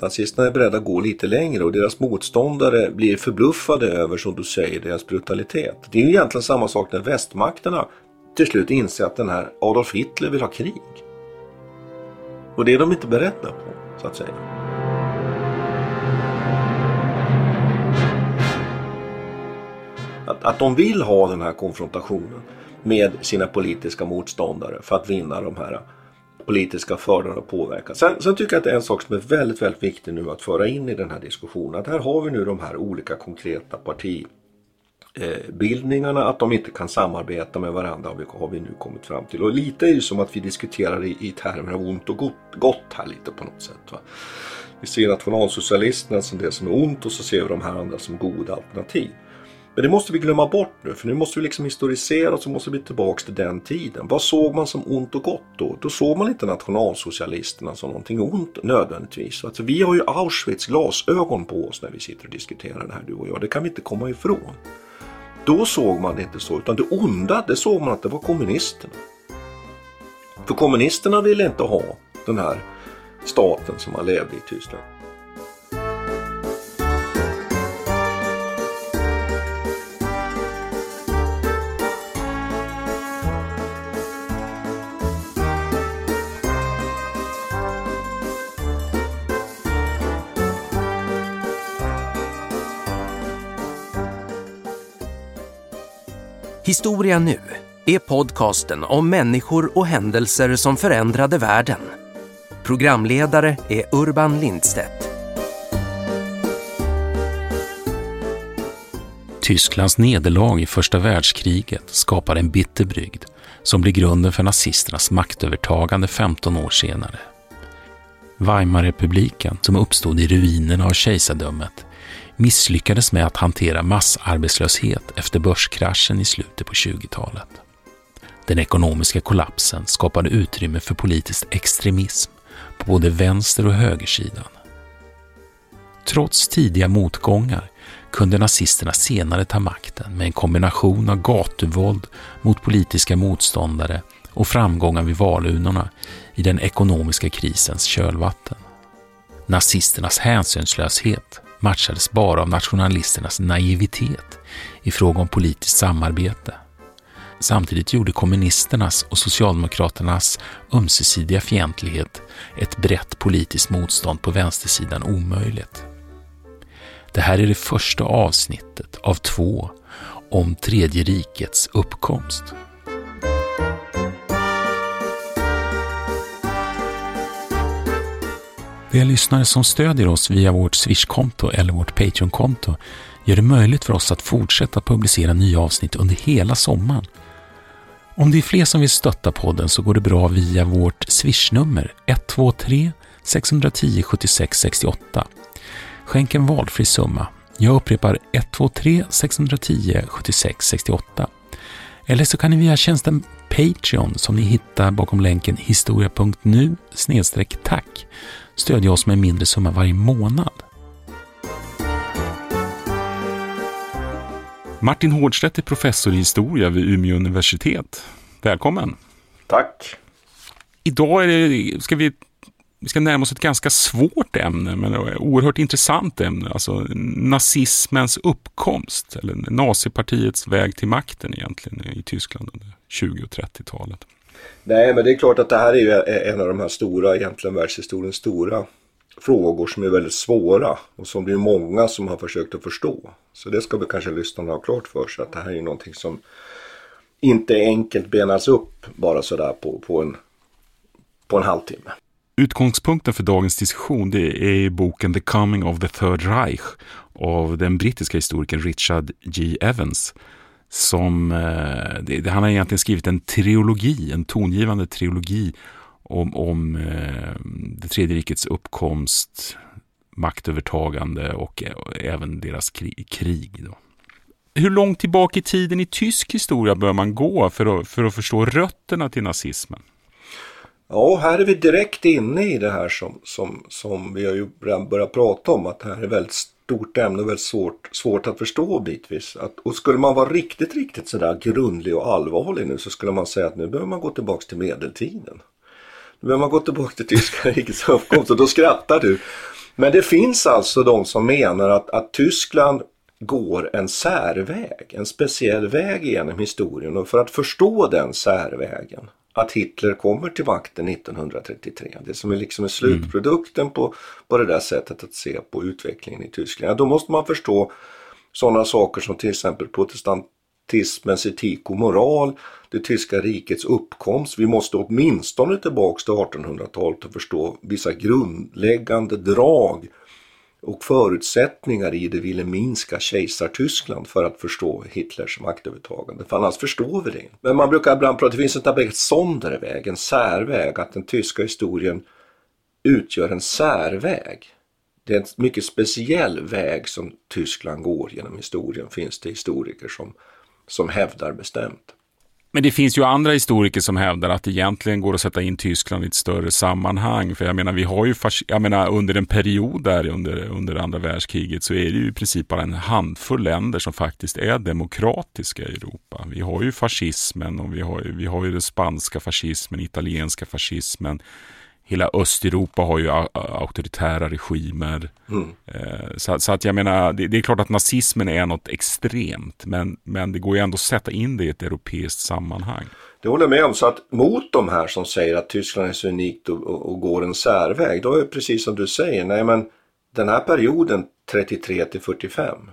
Nazisterna är beredda att gå lite längre och deras motståndare blir förbluffade över, som du säger, deras brutalitet. Det är ju egentligen samma sak när västmakterna till slut inse att den här Adolf Hitler vill ha krig. Och det är de inte beredda på, så att säga. Att, att de vill ha den här konfrontationen med sina politiska motståndare för att vinna de här politiska fördelarna och påverka. Sen, sen, tycker jag att det är en sak som är väldigt, väldigt viktig nu att föra in i den här diskussionen. Att här har vi nu de här olika konkreta Eh, bildningarna, att de inte kan samarbeta med varandra har vi nu kommit fram till. Och lite är det som att vi diskuterar i, i termer av ont och gott, gott här lite på något sätt. Va? Vi ser nationalsocialisterna som det som är ont och så ser vi de här andra som goda alternativ. Men det måste vi glömma bort nu för nu måste vi liksom historisera och så måste vi tillbaks till den tiden. Vad såg man som ont och gott då? Då såg man inte nationalsocialisterna som någonting ont nödvändigtvis. Alltså, vi har ju Auschwitz glasögon på oss när vi sitter och diskuterar det här du och jag. Det kan vi inte komma ifrån. Då såg man det inte så utan det onda det såg man att det var kommunisterna. För kommunisterna ville inte ha den här staten som man levde i Tyskland. Historia nu är podcasten om människor och händelser som förändrade världen. Programledare är Urban Lindstedt. Tysklands nederlag i första världskriget skapade en bitter brygd som blir grunden för nazisternas maktövertagande 15 år senare. Weimarrepubliken, som uppstod i ruinerna av kejsardömet, misslyckades med att hantera massarbetslöshet efter börskraschen i slutet på 20-talet. Den ekonomiska kollapsen skapade utrymme för politisk extremism på både vänster och högersidan. Trots tidiga motgångar kunde nazisterna senare ta makten med en kombination av gatuvåld mot politiska motståndare och framgångar vid valurnorna i den ekonomiska krisens kölvatten. Nazisternas hänsynslöshet matchades bara av nationalisternas naivitet i fråga om politiskt samarbete. Samtidigt gjorde kommunisternas och socialdemokraternas ömsesidiga fientlighet ett brett politiskt motstånd på vänstersidan omöjligt. Det här är det första avsnittet av två om Tredje rikets uppkomst. De lyssnare som stödjer oss via vårt Swish-konto eller vårt Patreon-konto gör det möjligt för oss att fortsätta publicera nya avsnitt under hela sommaren. Om det är fler som vill stötta podden så går det bra via vårt Swish-nummer 123 610 76 68. Skänk en valfri summa. Jag upprepar 123 610 76 68. Eller så kan ni via tjänsten Patreon som ni hittar bakom länken historia.nu tack stödja oss med en mindre summa varje månad. Martin Hårdstedt är professor i historia vid Umeå universitet. Välkommen! Tack! Idag är det, ska vi, vi ska närma oss ett ganska svårt ämne, men ett oerhört intressant ämne. Alltså nazismens uppkomst, eller nazipartiets väg till makten egentligen i Tyskland under 20 och 30-talet. Nej, men det är klart att det här är ju e- en av de här stora, egentligen världshistoriens stora frågor som är väldigt svåra och som det är många som har försökt att förstå. Så det ska vi kanske lyssnarna ha klart för sig att det här är ju någonting som inte enkelt benas upp bara sådär på, på, en, på en halvtimme. Utgångspunkten för dagens diskussion det är boken The Coming of the Third Reich av den brittiska historikern Richard G. Evans som, eh, det, han har egentligen skrivit en trilogi, en tongivande trilogi om, om eh, det tredje rikets uppkomst, maktövertagande och eh, även deras krig. krig då. hur långt tillbaka i tiden i tysk historia bör man gå för att, för att förstå rötterna till nazismen? Ja, här är vi direkt inne i det här som, som, som vi har ju börjat prata om, att det här är väldigt stort ämne och väldigt svårt, svårt att förstå bitvis. Att, och skulle man vara riktigt, riktigt sådär grundlig och allvarlig nu så skulle man säga att nu behöver man gå tillbaks till medeltiden. Nu behöver man gå tillbaka till tyska rikets uppkomst och då skrattar du. Men det finns alltså de som menar att, att Tyskland går en särväg, en speciell väg genom historien och för att förstå den särvägen att Hitler kommer till makten 1933. Det som är liksom är slutprodukten på, på det där sättet att se på utvecklingen i Tyskland. Ja, då måste man förstå sådana saker som till exempel protestantismens etik och moral, det tyska rikets uppkomst. Vi måste åtminstone tillbaks till 1800-talet och förstå vissa grundläggande drag och förutsättningar i det Wilhelminska kejsartyskland för att förstå Hitlers maktövertagande. För annars förstår vi det Men man brukar ibland prata, det finns en begrepp Sonderväg, en särväg, att den tyska historien utgör en särväg. Det är en mycket speciell väg som Tyskland går genom historien, finns det historiker som, som hävdar bestämt. Men det finns ju andra historiker som hävdar att det egentligen går att sätta in Tyskland i ett större sammanhang. För jag menar, vi har ju, jag menar under en period där under, under andra världskriget så är det ju i princip bara en handfull länder som faktiskt är demokratiska i Europa. Vi har ju fascismen och vi har, vi har ju den spanska fascismen, italienska fascismen hela Östeuropa har ju auktoritära regimer. Mm. Eh, så, så, att jag menar, det, det, är klart att nazismen är något extremt, men, men det går ju ändå att sätta in det i ett europeiskt sammanhang. Det håller med om, så att mot de här som säger att Tyskland är så unikt och, och, och går en särväg, då är det precis som du säger, nej men den här perioden 33 till 45,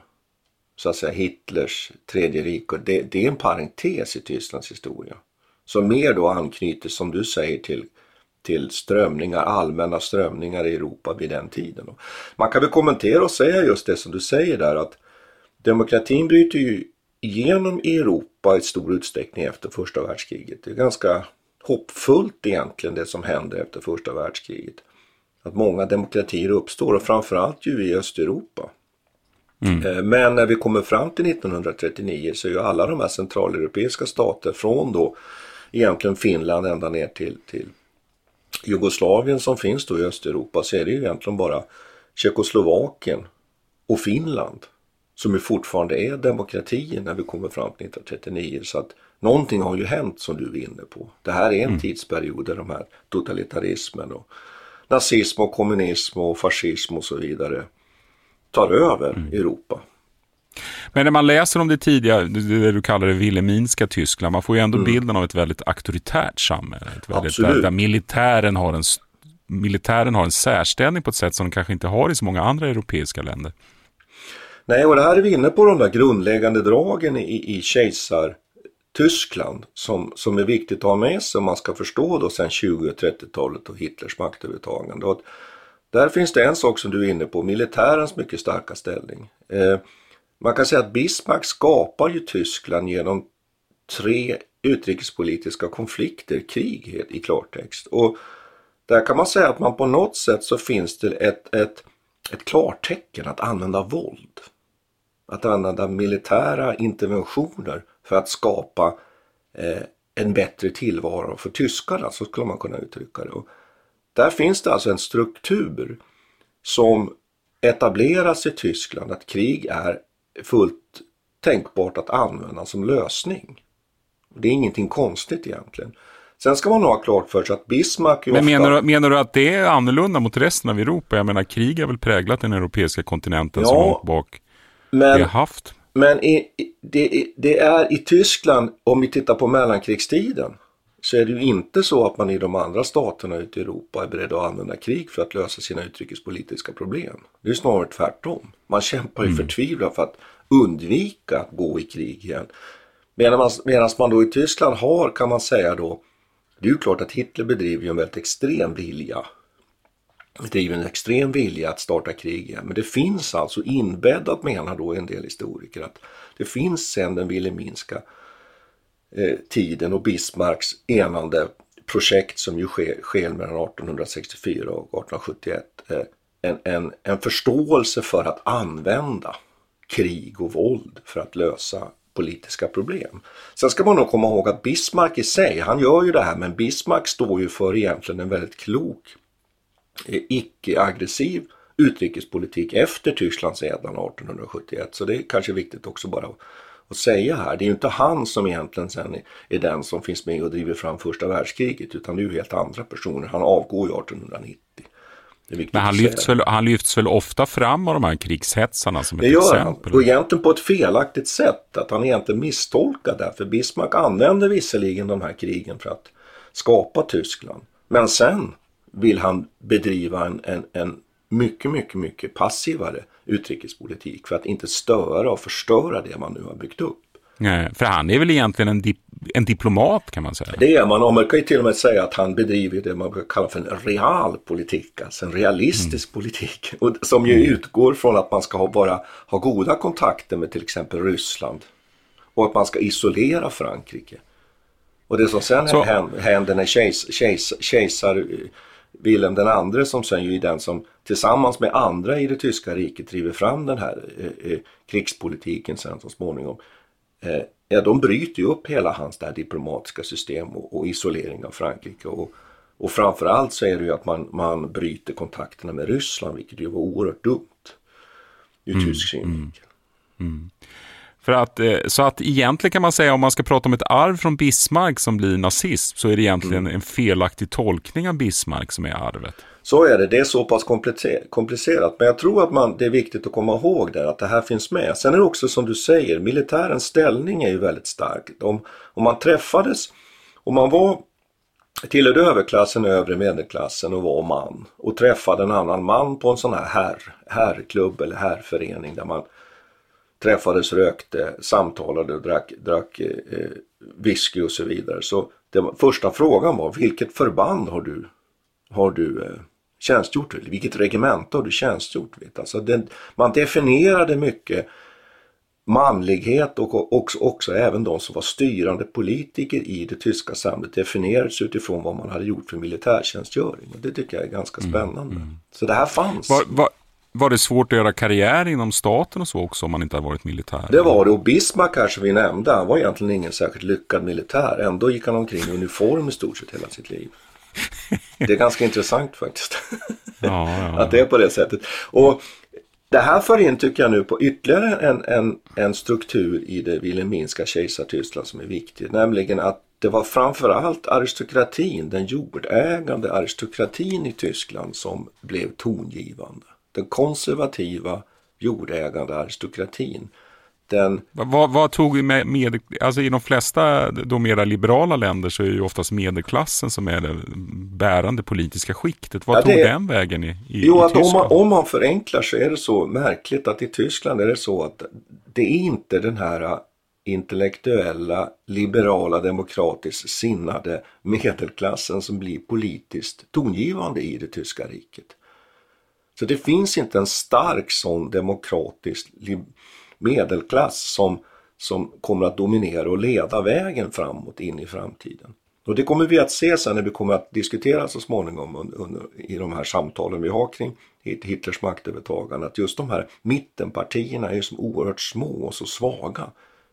så att säga Hitlers tredje rike, det, det är en parentes i Tysklands historia. Som mer då anknyter, som du säger, till till strömningar, allmänna strömningar i Europa vid den tiden. Man kan väl kommentera och säga just det som du säger där att demokratin bryter ju igenom i Europa i stor utsträckning efter första världskriget. Det är ganska hoppfullt egentligen det som hände efter första världskriget. Att många demokratier uppstår och framförallt ju i Östeuropa. Mm. Eh, men när vi kommer fram till 1939 så är ju alla de här centraleuropeiska stater från då egentligen Finland ända ner till, till Jugoslavien som finns då i Östeuropa så är det ju egentligen bara Tjeckoslovakien och Finland som ju fortfarande är demokratier när vi kommer fram till 1939. Så att någonting har ju hänt som du är inne på. Det här är en mm. tidsperiod där de här totalitarismen och nazism och kommunism och fascism och så vidare tar över mm. Europa. Men när man läser om det tidiga, det du kallar det Wilhelminska Tyskland, man får ju ändå mm. bilden av ett väldigt auktoritärt samhälle. Ett väldigt, där, där, militären, har en, militären har en särställning på ett sätt som de kanske inte har i så många andra europeiska länder. Nej, och det här är vi inne på de där grundläggande dragen i, i kejsar Tyskland som, som är viktigt att ha med sig om man ska förstå då sen 20 och 30-talet och Hitlers maktövertagande. Och där finns det en sak som du är inne på, militärens mycket starka ställning. Eh, man kan säga att Bismarck skapar ju Tyskland genom tre utrikespolitiska konflikter, krig i klartext. Och där kan man säga att man på något sätt så finns det ett, ett, ett klartecken att använda våld. Att använda militära interventioner för att skapa eh, en bättre tillvaro för tyskarna, så skulle man kunna uttrycka det. Och där finns det alltså en struktur som etableras i Tyskland att krig är fullt tänkbart att använda som lösning. Det är ingenting konstigt egentligen. Sen ska man ha klart för sig att Bismarck... Men ofta... menar, du, menar du att det är annorlunda mot resten av Europa? Jag menar krig har väl präglat den europeiska kontinenten ja, så långt bak men, vi har haft? Men i, det, det, är i Tyskland, om vi tittar på mellankrigstiden, så är det ju inte så att man i de andra staterna ute i Europa är beredd att använda krig för att lösa sina utrikespolitiska problem. Det är snarare tvärtom. Man kämpar ju mm. förtvivlat för att undvika att gå i krig igen. Medan man, medan man då i Tyskland har, kan man säga då, det är ju klart att Hitler bedriver ju en väldigt extrem vilja. Bedriver en extrem vilja att starta krig igen. Men det finns alltså inbäddat menar då en del historiker att det finns sen den Wilhelminska Eh, tiden och Bismarcks enande projekt som ju sker, sker mellan 1864 och 1871. Eh, en, en, en förståelse för att använda krig och våld för att lösa politiska problem. Sen ska man nog komma ihåg att Bismarck i sig, han gör ju det här men Bismarck står ju för egentligen en väldigt klok eh, icke-aggressiv utrikespolitik efter Tysklands edlan 1871. Så det är kanske viktigt också bara att säga här. Det är ju inte han som egentligen sen är den som finns med och driver fram första världskriget utan det är ju helt andra personer. Han avgår ju 1890. Men han lyfts, väl, han lyfts väl ofta fram av de här krigshetsarna som det ett gör exempel? Han. Och egentligen på ett felaktigt sätt. Att han egentligen misstolkar det. För Bismarck använder visserligen de här krigen för att skapa Tyskland. Men sen vill han bedriva en, en, en mycket, mycket, mycket passivare utrikespolitik för att inte störa och förstöra det man nu har byggt upp. Nej, för han är väl egentligen en, dip en diplomat kan man säga. Det är man och man kan ju till och med säga att han bedriver det man brukar kalla för en realpolitik, alltså en realistisk mm. politik. Och, som ju mm. utgår från att man ska ha, bara ha goda kontakter med till exempel Ryssland. Och att man ska isolera Frankrike. Och det som sen Så... händer när kejs, kejs, kejsar Wilhelm den andre som sen ju är den som tillsammans med andra i det tyska riket driver fram den här eh, eh, krigspolitiken sen så småningom. Eh, ja, de bryter ju upp hela hans där diplomatiska system och, och isolering av Frankrike. Och, och framförallt så är det ju att man, man bryter kontakterna med Ryssland vilket ju var oerhört dumt ur mm, tysk synvinkel. Mm, mm. För att, eh, så att egentligen kan man säga om man ska prata om ett arv från Bismarck som blir nazism så är det egentligen mm. en felaktig tolkning av Bismarck som är arvet. Så är det, det är så pass komplicerat. Men jag tror att man, det är viktigt att komma ihåg där att det här finns med. Sen är det också som du säger, militärens ställning är ju väldigt stark. Om, om man träffades, om man var tillhörde överklassen, övre medelklassen och var man och träffade en annan man på en sån här herr, herrklubb eller herrförening där man träffades, rökte, samtalade och drack, drack eh, whisky och så vidare. Så var, första frågan var vilket förband har du, har du eh, tjänstgjort vid? Vilket regemente har du tjänstgjort vid? Alltså den, man definierade mycket manlighet och också, också även de som var styrande politiker i det tyska samhället definierades utifrån vad man hade gjort för militärtjänstgöring. Och det tycker jag är ganska mm, spännande. Mm, mm. Så det här fanns. Var, var, var det svårt att göra karriär inom staten och så också om man inte hade varit militär? Det var det och Bismarck kanske vi nämnde, han var egentligen ingen särskilt lyckad militär. Ändå gick han omkring i uniform i stort sett hela sitt liv. Det är ganska intressant faktiskt. Ja, ja. Att det är på det sättet. Och det här för in tycker jag nu på ytterligare en, en, en struktur i det Wilhelminska kejsartyskland som är viktig. Nämligen att det var framförallt aristokratin, den jordägande aristokratin i Tyskland som blev tongivande den konservativa jordägande aristokratin. Den... Vad, vad tog med, med, alltså i de flesta då mera liberala länder så är det ju oftast medelklassen som är det bärande politiska skiktet. Vad ja, tog det... den vägen i, i Jo, i att om man, om man förenklar så är det så märkligt att i Tyskland är det så att det är inte den här intellektuella, liberala, demokratiskt sinnade medelklassen som blir politiskt tongivande i det tyska riket. Så det finns inte en stark sån demokratisk medelklass som, som kommer att dominera och leda vägen framåt in i framtiden. Och det kommer vi att se sen när vi kommer att diskutera så småningom under, under, i de här samtalen vi har kring Hitlers maktövertagande. Att just de här mittenpartierna är som oerhört små och så svaga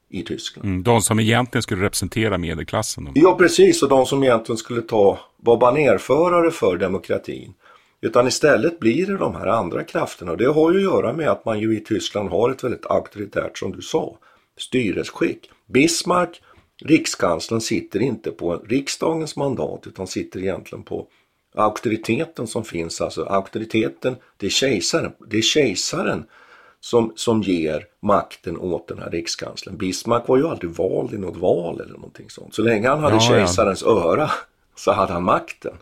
i Tyskland. Mm, de som egentligen skulle representera medelklassen. Ja precis och de som egentligen skulle ta, vara banerförare för demokratin. Utan istället blir det de här andra krafterna och det har ju att göra med att man ju i Tyskland har ett väldigt auktoritärt, som du sa, styresskick. Bismarck, rikskanslern, sitter inte på riksdagens mandat utan sitter egentligen på auktoriteten som finns, alltså auktoriteten, det är kejsaren, det är kejsaren som, som ger makten åt den här rikskanslern. Bismarck var ju aldrig vald i något val eller någonting sånt. Så länge han hade ja, kejsarens ja. öra så hade han makten.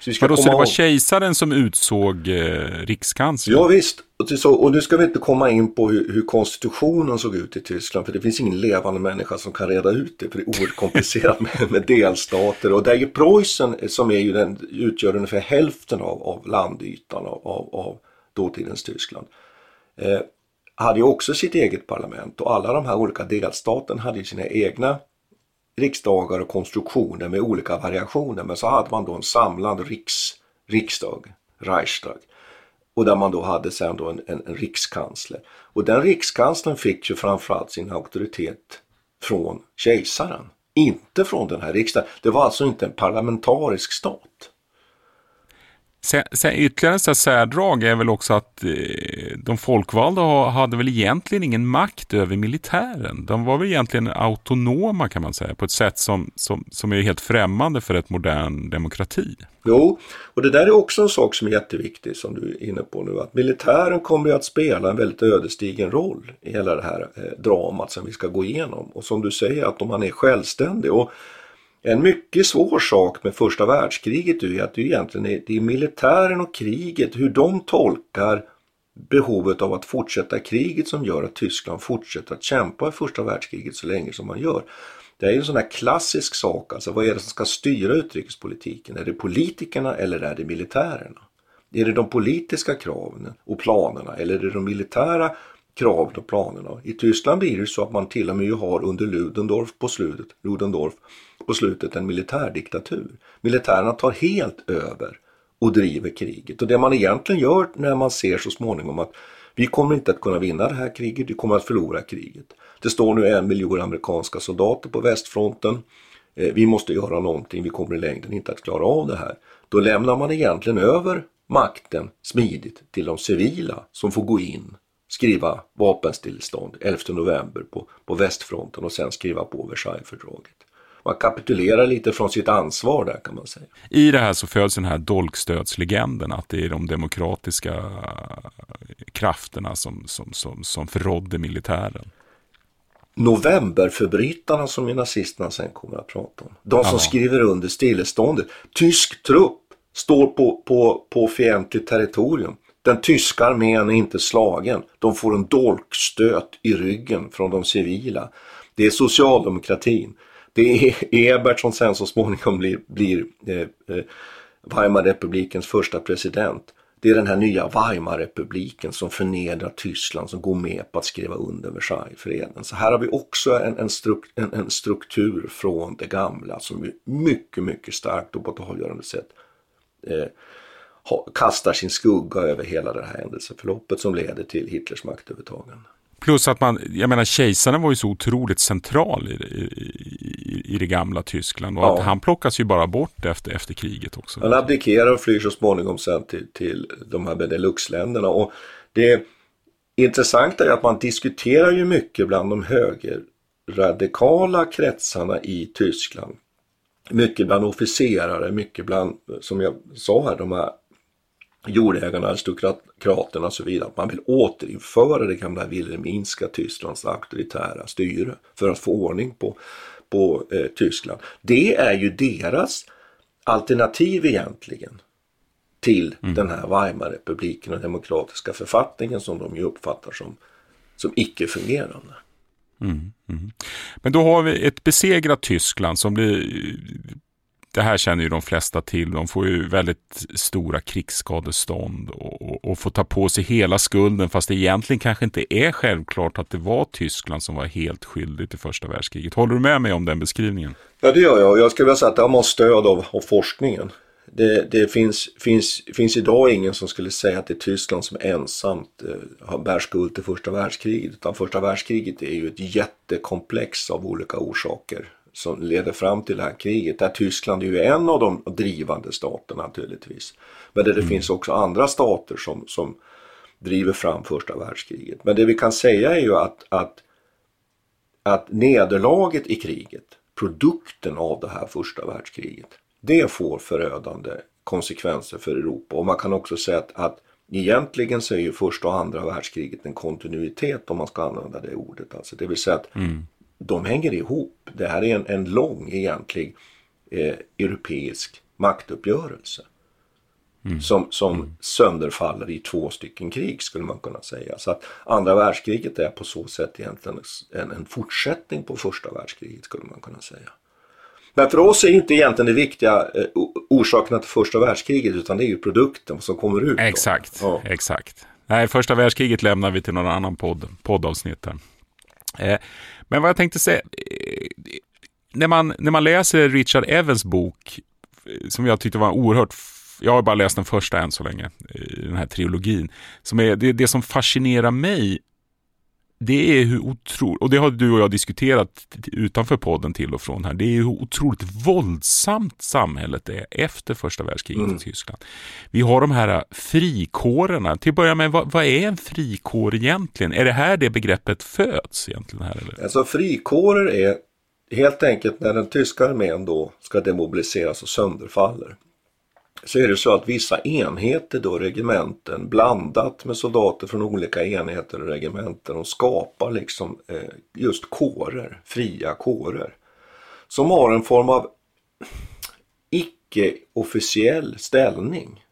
Så, så det var kejsaren som utsåg eh, rikskanslern? Ja visst, och, så, och nu ska vi inte komma in på hur, hur, konstitutionen såg ut i Tyskland för det finns ingen levande människa som kan reda ut det för det är oerhört komplicerat med, med, delstater och där är Preussen som är ju den, utgör ungefär hälften av, av landytan av, av, av dåtidens Tyskland. Eh, hade ju också sitt eget parlament och alla de här olika delstaterna hade ju sina egna riksdagar och konstruktioner med olika variationer men så hade man då en samlad riks, riksdag, Reichstag. Och där man då hade sen då en, en, en rikskansler. Och den rikskanslern fick ju framförallt sin auktoritet från kejsaren. Inte från den här riksdagen. Det var alltså inte en parlamentarisk stat. Sen, sen ytterligare en särdrag är väl också att eh, de folkvalda hade väl egentligen ingen makt över militären. De var väl egentligen autonoma kan man säga på ett sätt som, som, som är helt främmande för ett modern demokrati. Jo, och det där är också en sak som är jätteviktig som du är inne på nu. Att militären kommer att spela en väldigt ödesdigen roll i hela det här eh, dramat som vi ska gå igenom. Och som du säger att om man är självständig. och en mycket svår sak med första världskriget är att det egentligen är, det är militären och kriget, hur de tolkar behovet av att fortsätta kriget som gör att Tyskland fortsätter att kämpa i första världskriget så länge som man gör. Det är ju en sån här klassisk sak, alltså vad är det som ska styra utrikespolitiken? Är det politikerna eller är det militärerna? Är det de politiska kraven och planerna eller är det de militära kraven och planerna? I Tyskland blir det så att man till och med har under Ludendorff på slutet, Ludendorff på slutet en militärdiktatur. Militärerna tar helt över och driver kriget. Och det man egentligen gör när man ser så småningom att vi kommer inte att kunna vinna det här kriget, vi kommer att förlora kriget. Det står nu en miljon amerikanska soldater på västfronten. Eh, vi måste göra någonting, vi kommer i längden inte att klara av det här. Då lämnar man egentligen över makten smidigt till de civila som får gå in, skriva vapenstillestånd 11 november på, på västfronten och sen skriva på Versaillesfördraget man kapitulerar lite från sitt ansvar där kan man säga. I det här så föds den här dolkstödslegenden att det är de demokratiska krafterna som, som, som, som förrådde militären. Novemberförbrytarna som nazisterna sen kommer att prata om. De som Aha. skriver under stilleståndet. Tysk trupp står på, på, på fientligt territorium. Den tyska armén är inte slagen. De får en dolkstöt i ryggen från de civila. Det är socialdemokratin. Det är Ebert som sen så småningom blir, blir eh, eh, Weimarrepublikens första president. Det är den här nya Weimarrepubliken som förnedrar Tyskland som går med på att skriva under Versaillesfreden. Så här har vi också en, en, struk, en, en struktur från det gamla som är mycket, mycket starkt och på ett avgörande sätt eh, kastar sin skugga över hela det här händelseförloppet som leder till Hitlers maktövertagande. Plus att man, jag menar kejsaren var ju så otroligt central i, i, i det gamla Tyskland och ja. att han plockas ju bara bort efter, efter kriget också. Han abdikerar och flyr så småningom sen till, till de här Beneluxländerna och det intressanta är att man diskuterar ju mycket bland de högerradikala kretsarna i Tyskland. Mycket bland officerare, mycket bland, som jag sa här, de här jordägarna, aristokraterna och så vidare. Att man vill återinföra det gamla Wilhelminska Tysklands auktoritära styre för att få ordning på, på eh, Tyskland. Det är ju deras alternativ egentligen till mm. den här Weimarrepubliken och demokratiska författningen som de ju uppfattar som, som icke-fungerande. Mm, mm. Men då har vi ett besegrat Tyskland som blir det här känner ju de flesta till. De får ju väldigt stora krigsskadestånd och, och, och får ta på sig hela skulden fast det egentligen kanske inte är självklart att det var Tyskland som var helt skyldigt i första världskriget. Håller du med mig om den beskrivningen? Ja det gör jag. Jag skulle vilja säga att det har man stöd av, av forskningen. Det, det, finns, finns, finns idag ingen som skulle säga att det är Tyskland som ensamt eh, bär skuld till första världskriget. Utan första världskriget är ju ett jättekomplex av olika orsaker som leder fram till det här kriget. Där Tyskland är ju en av de drivande staterna naturligtvis. Men där det mm. finns också andra stater som, som driver fram första världskriget. Men det vi kan säga är ju att, att, att nederlaget i kriget, produkten av det här första världskriget, det får förödande konsekvenser för Europa. Och man kan också säga att, att egentligen så är ju första och andra världskriget en kontinuitet om man ska använda det ordet. Alltså det vill säga att mm de hänger ihop. Det här är en, en lång egentlig eh, europeisk maktuppgörelse. Mm. Som, som sönderfaller i två stycken krig skulle man kunna säga. Så att andra världskriget är på så sätt egentligen en, en fortsättning på första världskriget skulle man kunna säga. Men för oss är inte egentligen det viktiga eh, orsakerna till första världskriget utan det är ju produkten som kommer ut. Exakt, ja. exakt. Nej, första världskriget lämnar vi till någon annan podd, poddavsnitt. Här. Eh, men vad jag tänkte säga, när man, när man läser Richard Evans bok, som jag tyckte var oerhört jag har bara läst den första än så länge, i den här trilogin. Som är, det, det som fascinerar mig det är hur otroligt, och det har du och jag diskuterat utanför podden till och från här, det är hur otroligt våldsamt samhället är efter första världskriget mm. i Tyskland. Vi har de här frikårerna. Till att börja med, vad, vad, är en frikår egentligen? Är det här det begreppet föds egentligen? Här, eller? Alltså frikårer är helt enkelt när den tyska armén då ska demobiliseras och sönderfaller så är det så att vissa enheter då, regementen, blandat med soldater från olika enheter och regementen, de skapar liksom eh, just kårer, fria kårer. Som har en form av icke-officiell ställning.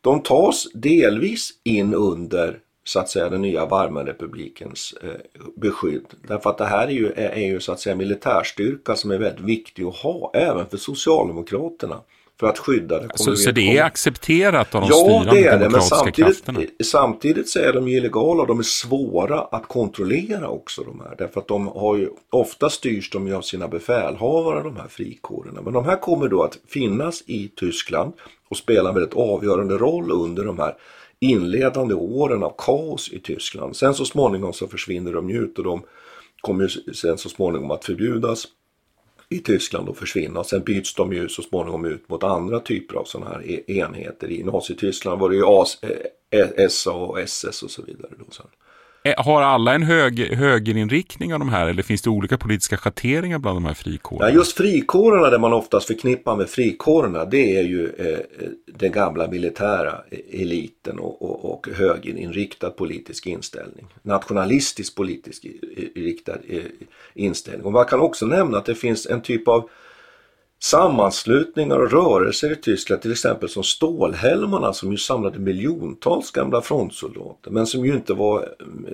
De tas delvis in under så att säga den nya Weimarrepublikens eh, beskydd. Därför att det här är ju, är, är ju så att säga militärstyrka som är väldigt viktig att ha även för Socialdemokraterna för att skydda det. Så, så det är accepterat av de ja, styrande det är det, men samtidigt, krafterna? samtidigt så är de illegala och de är svåra att kontrollera också de här. Därför att de har ju, ofta styrs de ju av sina befälhavare de här frikårerna. Men de här kommer då att finnas i Tyskland och spela en väldigt avgörande roll under de här inledande åren av kaos i Tyskland. Sen så småningom så försvinner de ut och de kommer ju sen så småningom att förbjudas i Tyskland och försvinna. Sen byts de ju så småningom ut mot andra typer av sådana här e-, enheter. I Nazityskland var det ju SA eh, och SS och så vidare. Då sen. Eh, har alla en hög, högerinriktning av de här eller finns det olika politiska schatteringar bland de här frikårerna? Ja, just frikårerna det man oftast förknippar med frikårerna det är ju eh, eh den gamla militära e- eliten och, och, och högerinriktad politisk inställning. Nationalistisk politisk riktad eh, inställning. Och man kan också nämna att det finns en typ av sammanslutningar och rörelser i Tyskland, till exempel som Stålhelmarna som ju samlade miljontals gamla frontsoldater men som ju inte var eh,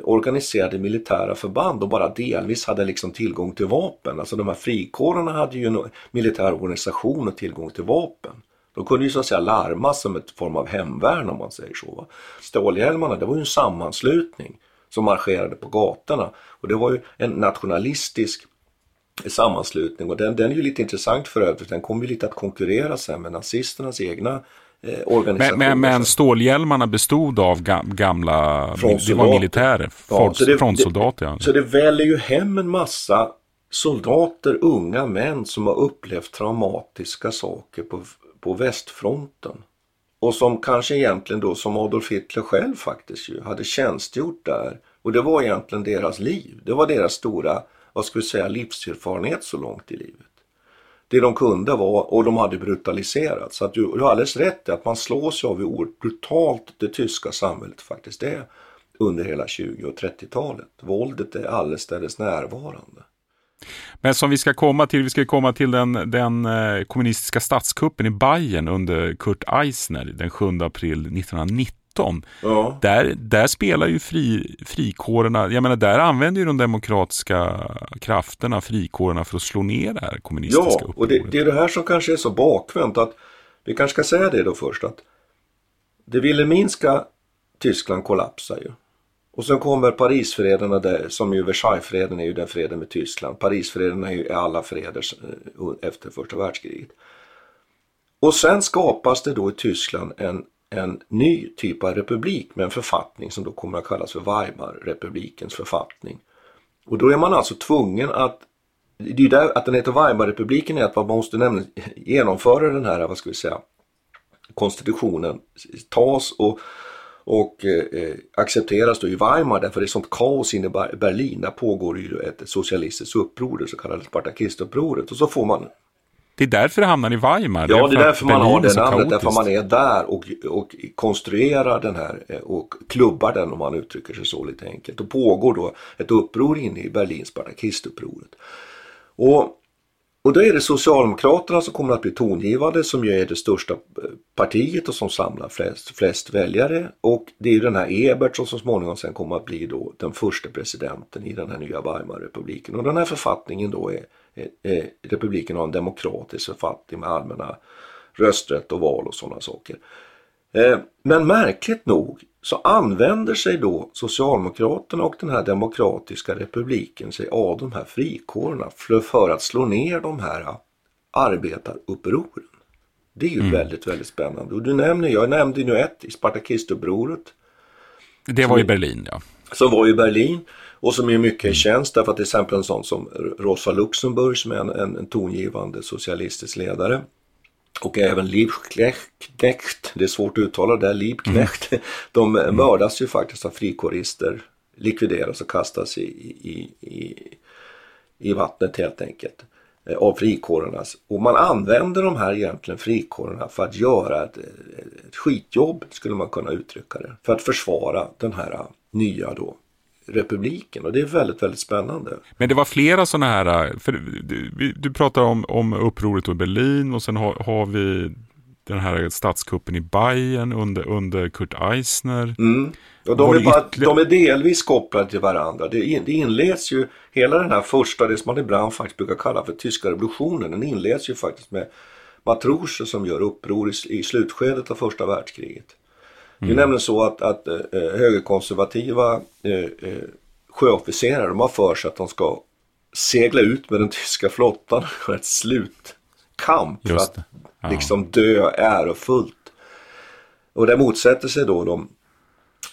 organiserade militära förband och bara delvis hade liksom tillgång till vapen. Alltså de här frikårerna hade ju en militär organisation och tillgång till vapen. De kunde ju så att säga larma som ett form av hemvärn om man säger så. Stålhjälmarna det var ju en sammanslutning som marscherade på gatorna och det var ju en nationalistisk sammanslutning och den, den är ju lite intressant för övrigt. Den kommer ju lite att konkurrera sen med nazisternas egna eh, organisationer. Men, men, men stålhjälmarna bestod av gamla det var militärer, ja, så det, frontsoldater. Ja. Så det väller ju hem en massa soldater, unga män som har upplevt traumatiska saker på, på västfronten. Och som kanske egentligen då som Adolf Hitler själv faktiskt ju hade tjänstgjort där. Och det var egentligen deras liv. Det var deras stora vad ska vi säga, livserfarenhet så långt i livet. Det de kunde var, och de hade brutaliserat. Så att du, du har alldeles rätt i att man slås av hur brutalt det tyska samhället faktiskt är under hela 20 och 30-talet. Våldet är allestädes närvarande. Men som vi ska komma till, vi ska komma till den, den eh, kommunistiska statskuppen i Bayern under Kurt Eisner den 7 april 1990 19. Ja. Där, där spelar ju fri, frikårerna, jag menar där använder ju de demokratiska krafterna frikårerna för att slå ner det här kommunistiska Ja, och det, det, är det här som kanske är så bakvänt att vi kanske ska säga det då först att det Wilhelminska Tyskland kollapsar ju. Och sen kommer Parisfreden där, som ju Versaillesfreden är ju den freden med Tyskland. Parisfreden är ju alla freder eh, efter första världskriget. Och sen skapas det då i Tyskland en en ny typ av republik med en författning som då kommer att kallas för Weimarrepublikens författning. Och då är man alltså tvungen att det är där att den heter Weimarrepubliken är att man måste nämligen genomföra den här, vad ska vi säga, konstitutionen tas och, och eh, accepteras då i Weimar därför det är sånt kaos inne i Berlin. Där pågår ju ett socialistiskt uppror, det så kallade Spartakistupproret och så får man det är därför det hamnar i Weimar. Ja, det är därför man har det namnet. Därför man är där och, och konstruerar den här eh, och klubbar den om man uttrycker sig så lite enkelt. Och pågår då ett uppror inne i Berlins Spartakistupproret. Och, och då är det Socialdemokraterna som kommer att bli tongivande som ju är det största eh, partiet och som samlar flest, flest väljare. Och det är ju den här Ebert som så småningom sen kommer att bli då den första presidenten i den här nya Weimarrepubliken. Och den här författningen då är Eh, eh, republiken har en demokratisk författning med allmänna rösträtt och val och sådana saker. Eh, men märkligt nog så använder sig då Socialdemokraterna och den här demokratiska republiken sig av de här frikårerna för att slå ner de här arbetarupproren. Det är ju mm. väldigt, väldigt spännande. Och du nämner, jag nämnde nu ett, Spartakistupproret. Det var i Berlin ja. Som var i Berlin och som är mycket i tjänst. Därför att till exempel en sån som Rosa Luxemburg som är en, en, en tongivande socialistisk ledare. Och även Liebknecht, det är svårt att uttala det, Liebknecht, mm. de mördas ju faktiskt av frikårister, likvideras och kastas i, i, i, i vattnet helt enkelt Eh, av frikårernas. Och man använder de här egentligen frikårerna för att göra ett, eh, ett skitjobb skulle man kunna uttrycka det. För att försvara den här eh, nya då republiken och det är väldigt, väldigt spännande. Men det var flera sådana här, för du, du pratar om, om upproret i Berlin och sen har, har vi den här statskuppen i Bayern under, under Kurt Eisner. Mm. Och de, är bara, de är delvis kopplade till varandra. Det, det inleds ju, hela den här första, det som man ibland faktiskt brukar kalla för tyska revolutionen, den inleds ju faktiskt med matroser som gör uppror i, i slutskedet av första världskriget. Det är mm. nämligen så att, att äh, högerkonservativa äh, sjöofficerare de har för sig att de ska segla ut med den tyska flottan för ett slutkamp för att ja. liksom dö ärofullt. Och det motsätter sig då de,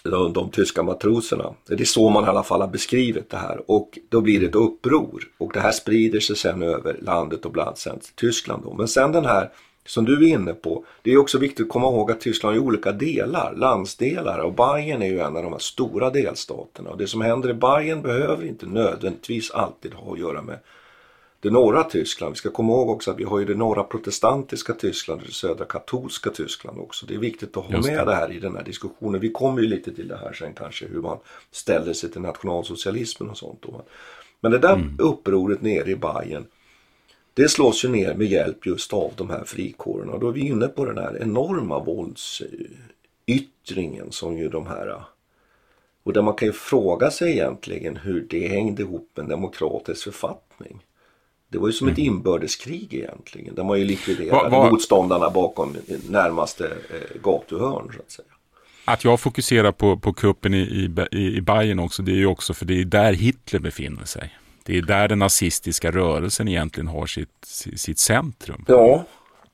de, de, tyska matroserna. Det är så man i alla fall har beskrivit det här och då blir det ett uppror och det här sprider sig sen över landet och bland sen till Tyskland. Då. Men sen den här som du är inne på, det är också viktigt att komma ihåg att Tyskland har olika delar, landsdelar och Bayern är ju en av de här stora delstaterna. Och det som händer i Bayern behöver inte nödvändigtvis alltid ha att göra med det norra Tyskland. Vi ska komma ihåg också att vi har ju det norra protestantiska Tyskland och det södra katolska Tyskland också. Det är viktigt att ha Just med det. det här i den här diskussionen. Vi kommer ju lite till det här sen kanske hur man ställer sig till nationalsocialismen och sånt. Men det där mm. upproret nere i Bayern det slås ju ner med hjälp just av de här frikårerna. Då är vi inne på den här enorma våldsyttringen som ju de här och där man kan ju fråga sig egentligen hur det hängde ihop med en demokratisk författning. Det var ju som mm. ett inbördeskrig egentligen där man ju likviderade va, va? motståndarna bakom närmaste eh, gatuhörn så att säga. Att jag fokuserar på, på kuppen i, i, i Bayern också, det är ju också för det är där Hitler befinner sig. Det är där den nazistiska rörelsen egentligen har sitt, sitt centrum. Ja.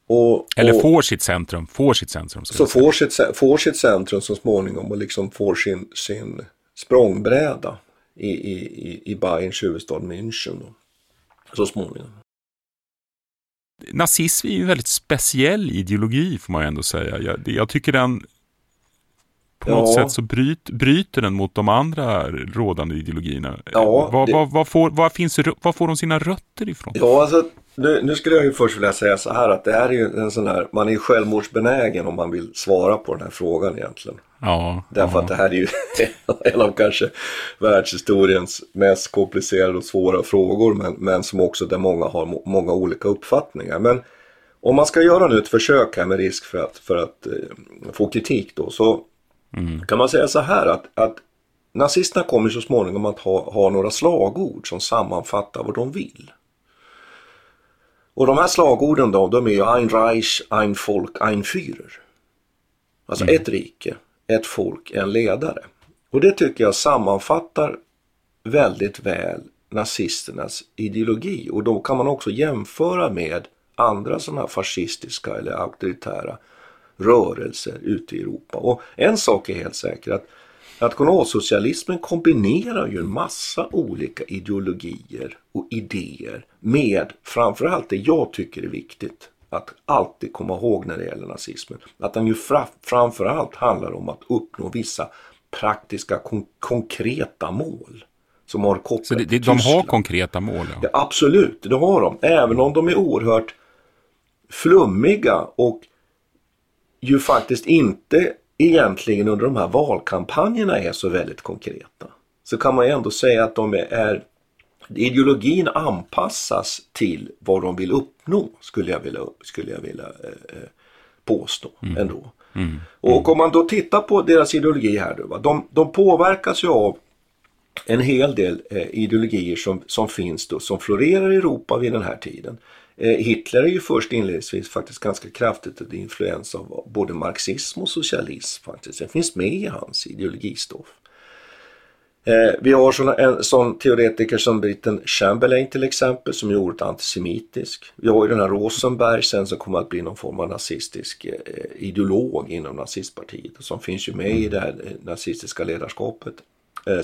Och, Eller och, får sitt centrum, får sitt centrum. Så får sitt, får sitt centrum så småningom och liksom får sin, sin språngbräda i, i, i Bayerns huvudstad München. Då, så småningom. Nazism är ju en väldigt speciell ideologi får man ju ändå säga. Jag, jag tycker den på något sätt så bryt, bryter den mot de andra rådande ideologierna. Ja, vad, det... vad, vad, får, vad, finns, vad får de sina rötter ifrån? Ja, alltså, nu, nu, skulle jag ju först vilja säga så här att det här är ju en sån här, man är ju självmordsbenägen om man vill svara på den här frågan egentligen. Ja, Därför ja. att det här är ju en av kanske världshistoriens mest komplicerade och svåra frågor men, men som också där många har många olika uppfattningar. Men om man ska göra nu ett försök här med risk för att, för att eh, få kritik då så Mm. Kan man säga så här att, att nazisterna kommer så småningom att ha, ha några slagord som sammanfattar vad de vill. Och de här slagorden då, de är ju Ein Reich, Ein Volk, Ein Führer. Alltså mm. ett rike, ett folk, en ledare. Och det tycker jag sammanfattar väldigt väl nazisternas ideologi och då kan man också jämföra med andra sådana här fascistiska eller auktoritära rörelser ute i Europa. Och en sak är helt säker att nationalsocialismen kombinerar ju en massa olika ideologier och idéer med framförallt det jag tycker är viktigt att alltid komma ihåg när det gäller nazismen. Att den ju fra, framförallt handlar om att uppnå vissa praktiska kon konkreta mål. Som har kopplat Så det, det, de har konkreta mål? Ja. ja. absolut, det har de. Även om de är oerhört flummiga och ju faktiskt inte egentligen under de här valkampanjerna är så väldigt konkreta. Så kan man ju ändå säga att de är ideologin anpassas till vad de vill uppnå skulle jag vilja, skulle jag vilja eh, påstå mm. ändå. Mm. Och om man då tittar på deras ideologi här då, de, de påverkas ju av en hel del eh, ideologier som, som finns då, som florerar i Europa vid den här tiden. Eh, Hitler är ju först inledningsvis faktiskt ganska kraftigt ett influens av både marxism och socialism faktiskt. Det finns med i hans ideologistoff. Eh, vi har såna, en sån teoretiker som Britten Chamberlain till exempel som är oerhört antisemitisk. Vi har ju den här Rosenberg sen som kommer att bli någon form av nazistisk eh, ideolog inom nazistpartiet och som finns ju med i det här nazistiska ledarskapet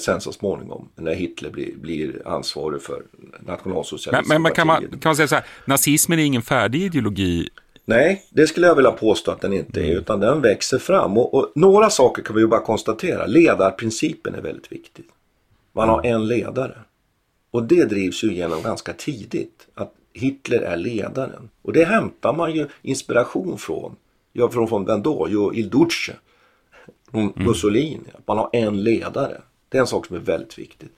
sen så småningom när Hitler blir, blir ansvarig för nationalsocialistiska Men, men kan, man, kan man säga så här, nazismen är ingen färdig ideologi Nej, det skulle jag vilja påstå att den inte är, utan den växer fram. Och, och några saker kan vi ju bara konstatera. Ledarprincipen är väldigt viktig. Man har en ledare. Och det drivs ju igenom ganska tidigt. Att Hitler är ledaren. Och det hämtar man ju inspiration från. Ja, från, från vem då? Jo, Il Duce. Från Mussolini. Att man har en ledare. Det är en sak som är väldigt viktigt.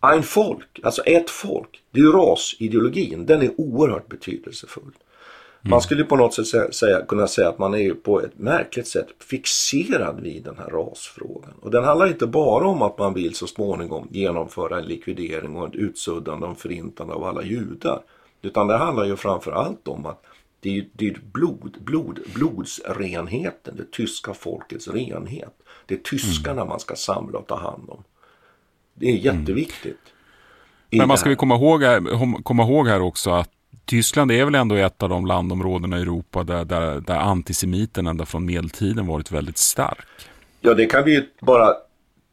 Ein folk, alltså ett folk. Det är ju rasideologin. Den är oerhört betydelsefull. Man skulle på något sätt säga, kunna säga att man är på ett märkligt sätt fixerad vid den här rasfrågan. Och den handlar inte bara om att man vill så småningom genomföra en likvidering och ett utsuddande och förintande av alla judar. Utan det handlar ju framför allt om att det är det är blod, blod, blodsrenheten, det tyska folkets renhet. Det är tyskarna man ska samla och ta hand om. Det är jätteviktigt. i Men man ska ju komma ihåg, här- komma ihåg här också att Tyskland är väl ändå ett av de landområdena i Europa där, där, där antisemiten ända från medeltiden varit väldigt stark. Ja, det kan vi ju bara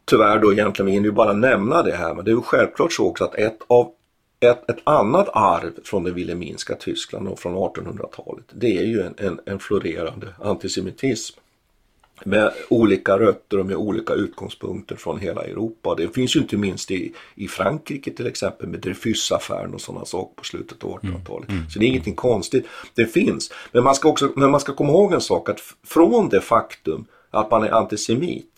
tyvärr då egentligen, vi hinner ju bara nämna det här, men det är ju självklart så också att ett av ett, ett annat arv från det Wilhelminska Tyskland och från 1800-talet, det är ju en, en, en florerande antisemitism. Med olika rötter och med olika utgångspunkter från hela Europa. Det finns ju inte minst i, i Frankrike till exempel med Dreyfusaffären och sådana saker på slutet av 1800-talet. Så det är ingenting konstigt. Det finns. Men man ska också men man ska komma ihåg en sak att från det faktum att man är antisemit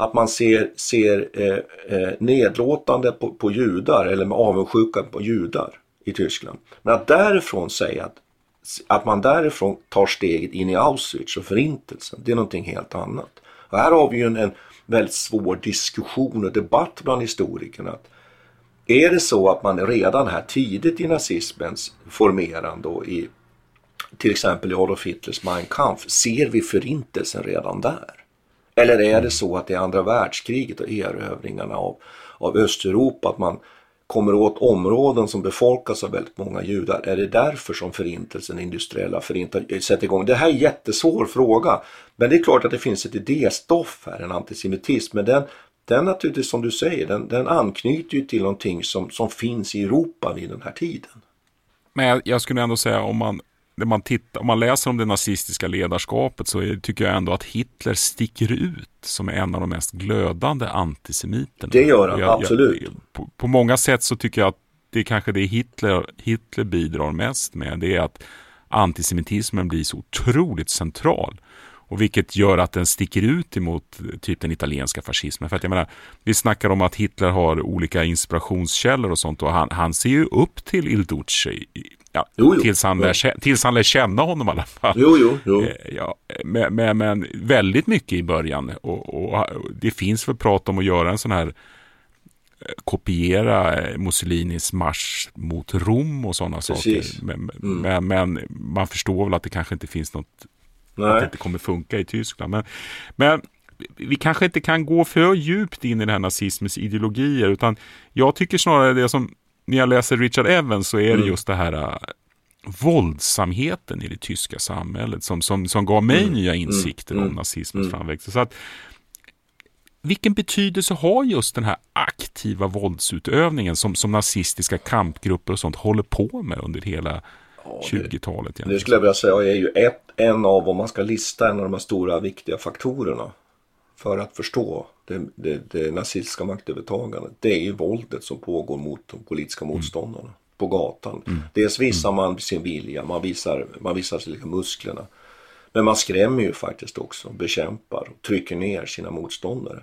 att man ser, ser eh, eh, nedlåtande på, på judar eller med avundsjuka på judar i Tyskland. Men att därifrån säga att, att man därifrån tar steget in i Auschwitz och förintelsen, det är någonting helt annat. Och här har vi ju en, en väldigt svår diskussion och debatt bland historikerna. Att är det så att man redan här tidigt i nazismens formerande och i till exempel i Adolf Hitlers Mein Kampf, ser vi förintelsen redan där? Eller är det så att det är andra världskriget och erövringarna av, av Östeuropa, att man kommer åt områden som befolkas av väldigt många judar. Är det därför som förintelsen, industriella förintelsen, sätter igång? Det här är en jättesvår fråga. Men det är klart att det finns ett idéstoff här, en antisemitism. Men den, den naturligtvis som du säger, den, den anknyter ju till någonting som, som finns i Europa vid den här tiden. Men jag, jag skulle ändå säga om man, när man tittar, om man läser om det nazistiska ledarskapet så är, tycker jag ändå att Hitler sticker ut som en av de mest glödande antisemiterna. Det gör han, Jag- jag- absolut. på, på många sätt så tycker jag att det är kanske det Hitler, Hitler bidrar mest med. Det är att antisemitismen blir så otroligt central. Och vilket gör att den sticker ut emot typ den italienska fascismen. För att jag menar, vi snackar om att Hitler har olika inspirationskällor och sånt och han, han ser ju upp till Il Duce. Ja, Jo, jo. tills, han lär, tills han lär känna honom i alla fall. Jo, jo, jo. Eh, Ja, men, men, men väldigt mycket i början. Och, och, det finns väl prat om att göra en sån här eh, kopiera eh, Mussolinis marsch mot Rom och sådana saker. Men, Mm. men, man förstår väl att det kanske inte finns något, att det Nej. inte kommer funka i Tyskland. Men, men vi kanske inte kan gå för djupt in i den här nazismens ideologier, utan jag tycker snarare det som, när jag läser Richard Evans så är det Mm. just det här äh, våldsamheten i det tyska samhället som, som, som gav mig Mm. nya insikter Mm. om nazismens Mm. framväxt. Så att, vilken betydelse har just den här aktiva våldsutövningen som, som nazistiska kampgrupper och sånt håller på med under hela Ja, det- 20-talet? Det egentligen? skulle jag vilja säga är ju ett, en av, om man ska lista en av de här stora viktiga faktorerna för att förstå det, det, det nazistiska maktövertagandet. Det är ju våldet som pågår mot de politiska motståndarna på gatan. Dels visar man sin vilja, man visar, man visar sig liksom musklerna. Men man skrämmer ju faktiskt också, bekämpar och trycker ner sina motståndare.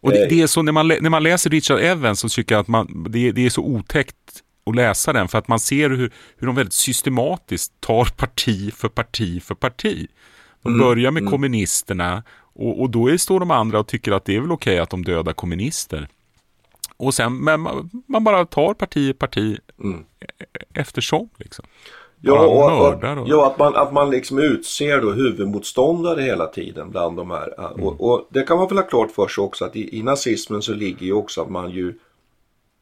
Och det, Eh, det är så när man, när man läser Richard Evans så tycker jag att man, det, det är så otäckt att läsa den för att man ser hur, hur de väldigt systematiskt tar parti för parti för parti. De börjar med kommunisterna och, och då är, står de andra och tycker att det är väl okej att de dödar kommunister. Och sen, men man, man bara tar parti parti Mm. eftersom. Liksom. Ja, och, och, och, ja att, man, att man liksom utser då huvudmotståndare hela tiden bland de här. Mm. Och, och, det kan man väl ha klart för sig också att i, i nazismen så ligger ju också att man ju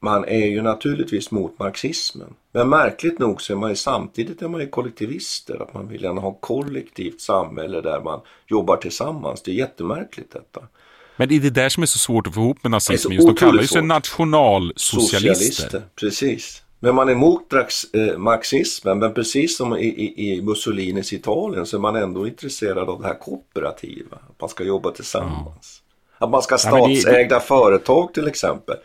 man är ju naturligtvis mot marxismen. Men märkligt nog så är man ju samtidigt är man ju kollektivister. Att man vill gärna ha kollektivt samhälle där man jobbar tillsammans. Det är jättemärkligt detta. Men det är det där som är så svårt att få ihop med nazismen. Just de kallar ju sig nationalsocialister. Socialister, precis. Men man är emot eh, marxismen, men precis som i, i, i, Mussolinis Italien så är man ändå intresserad av det här kooperativa. Att man ska jobba tillsammans. Ja. Att man ska ha statsägda ja, det... företag till exempel.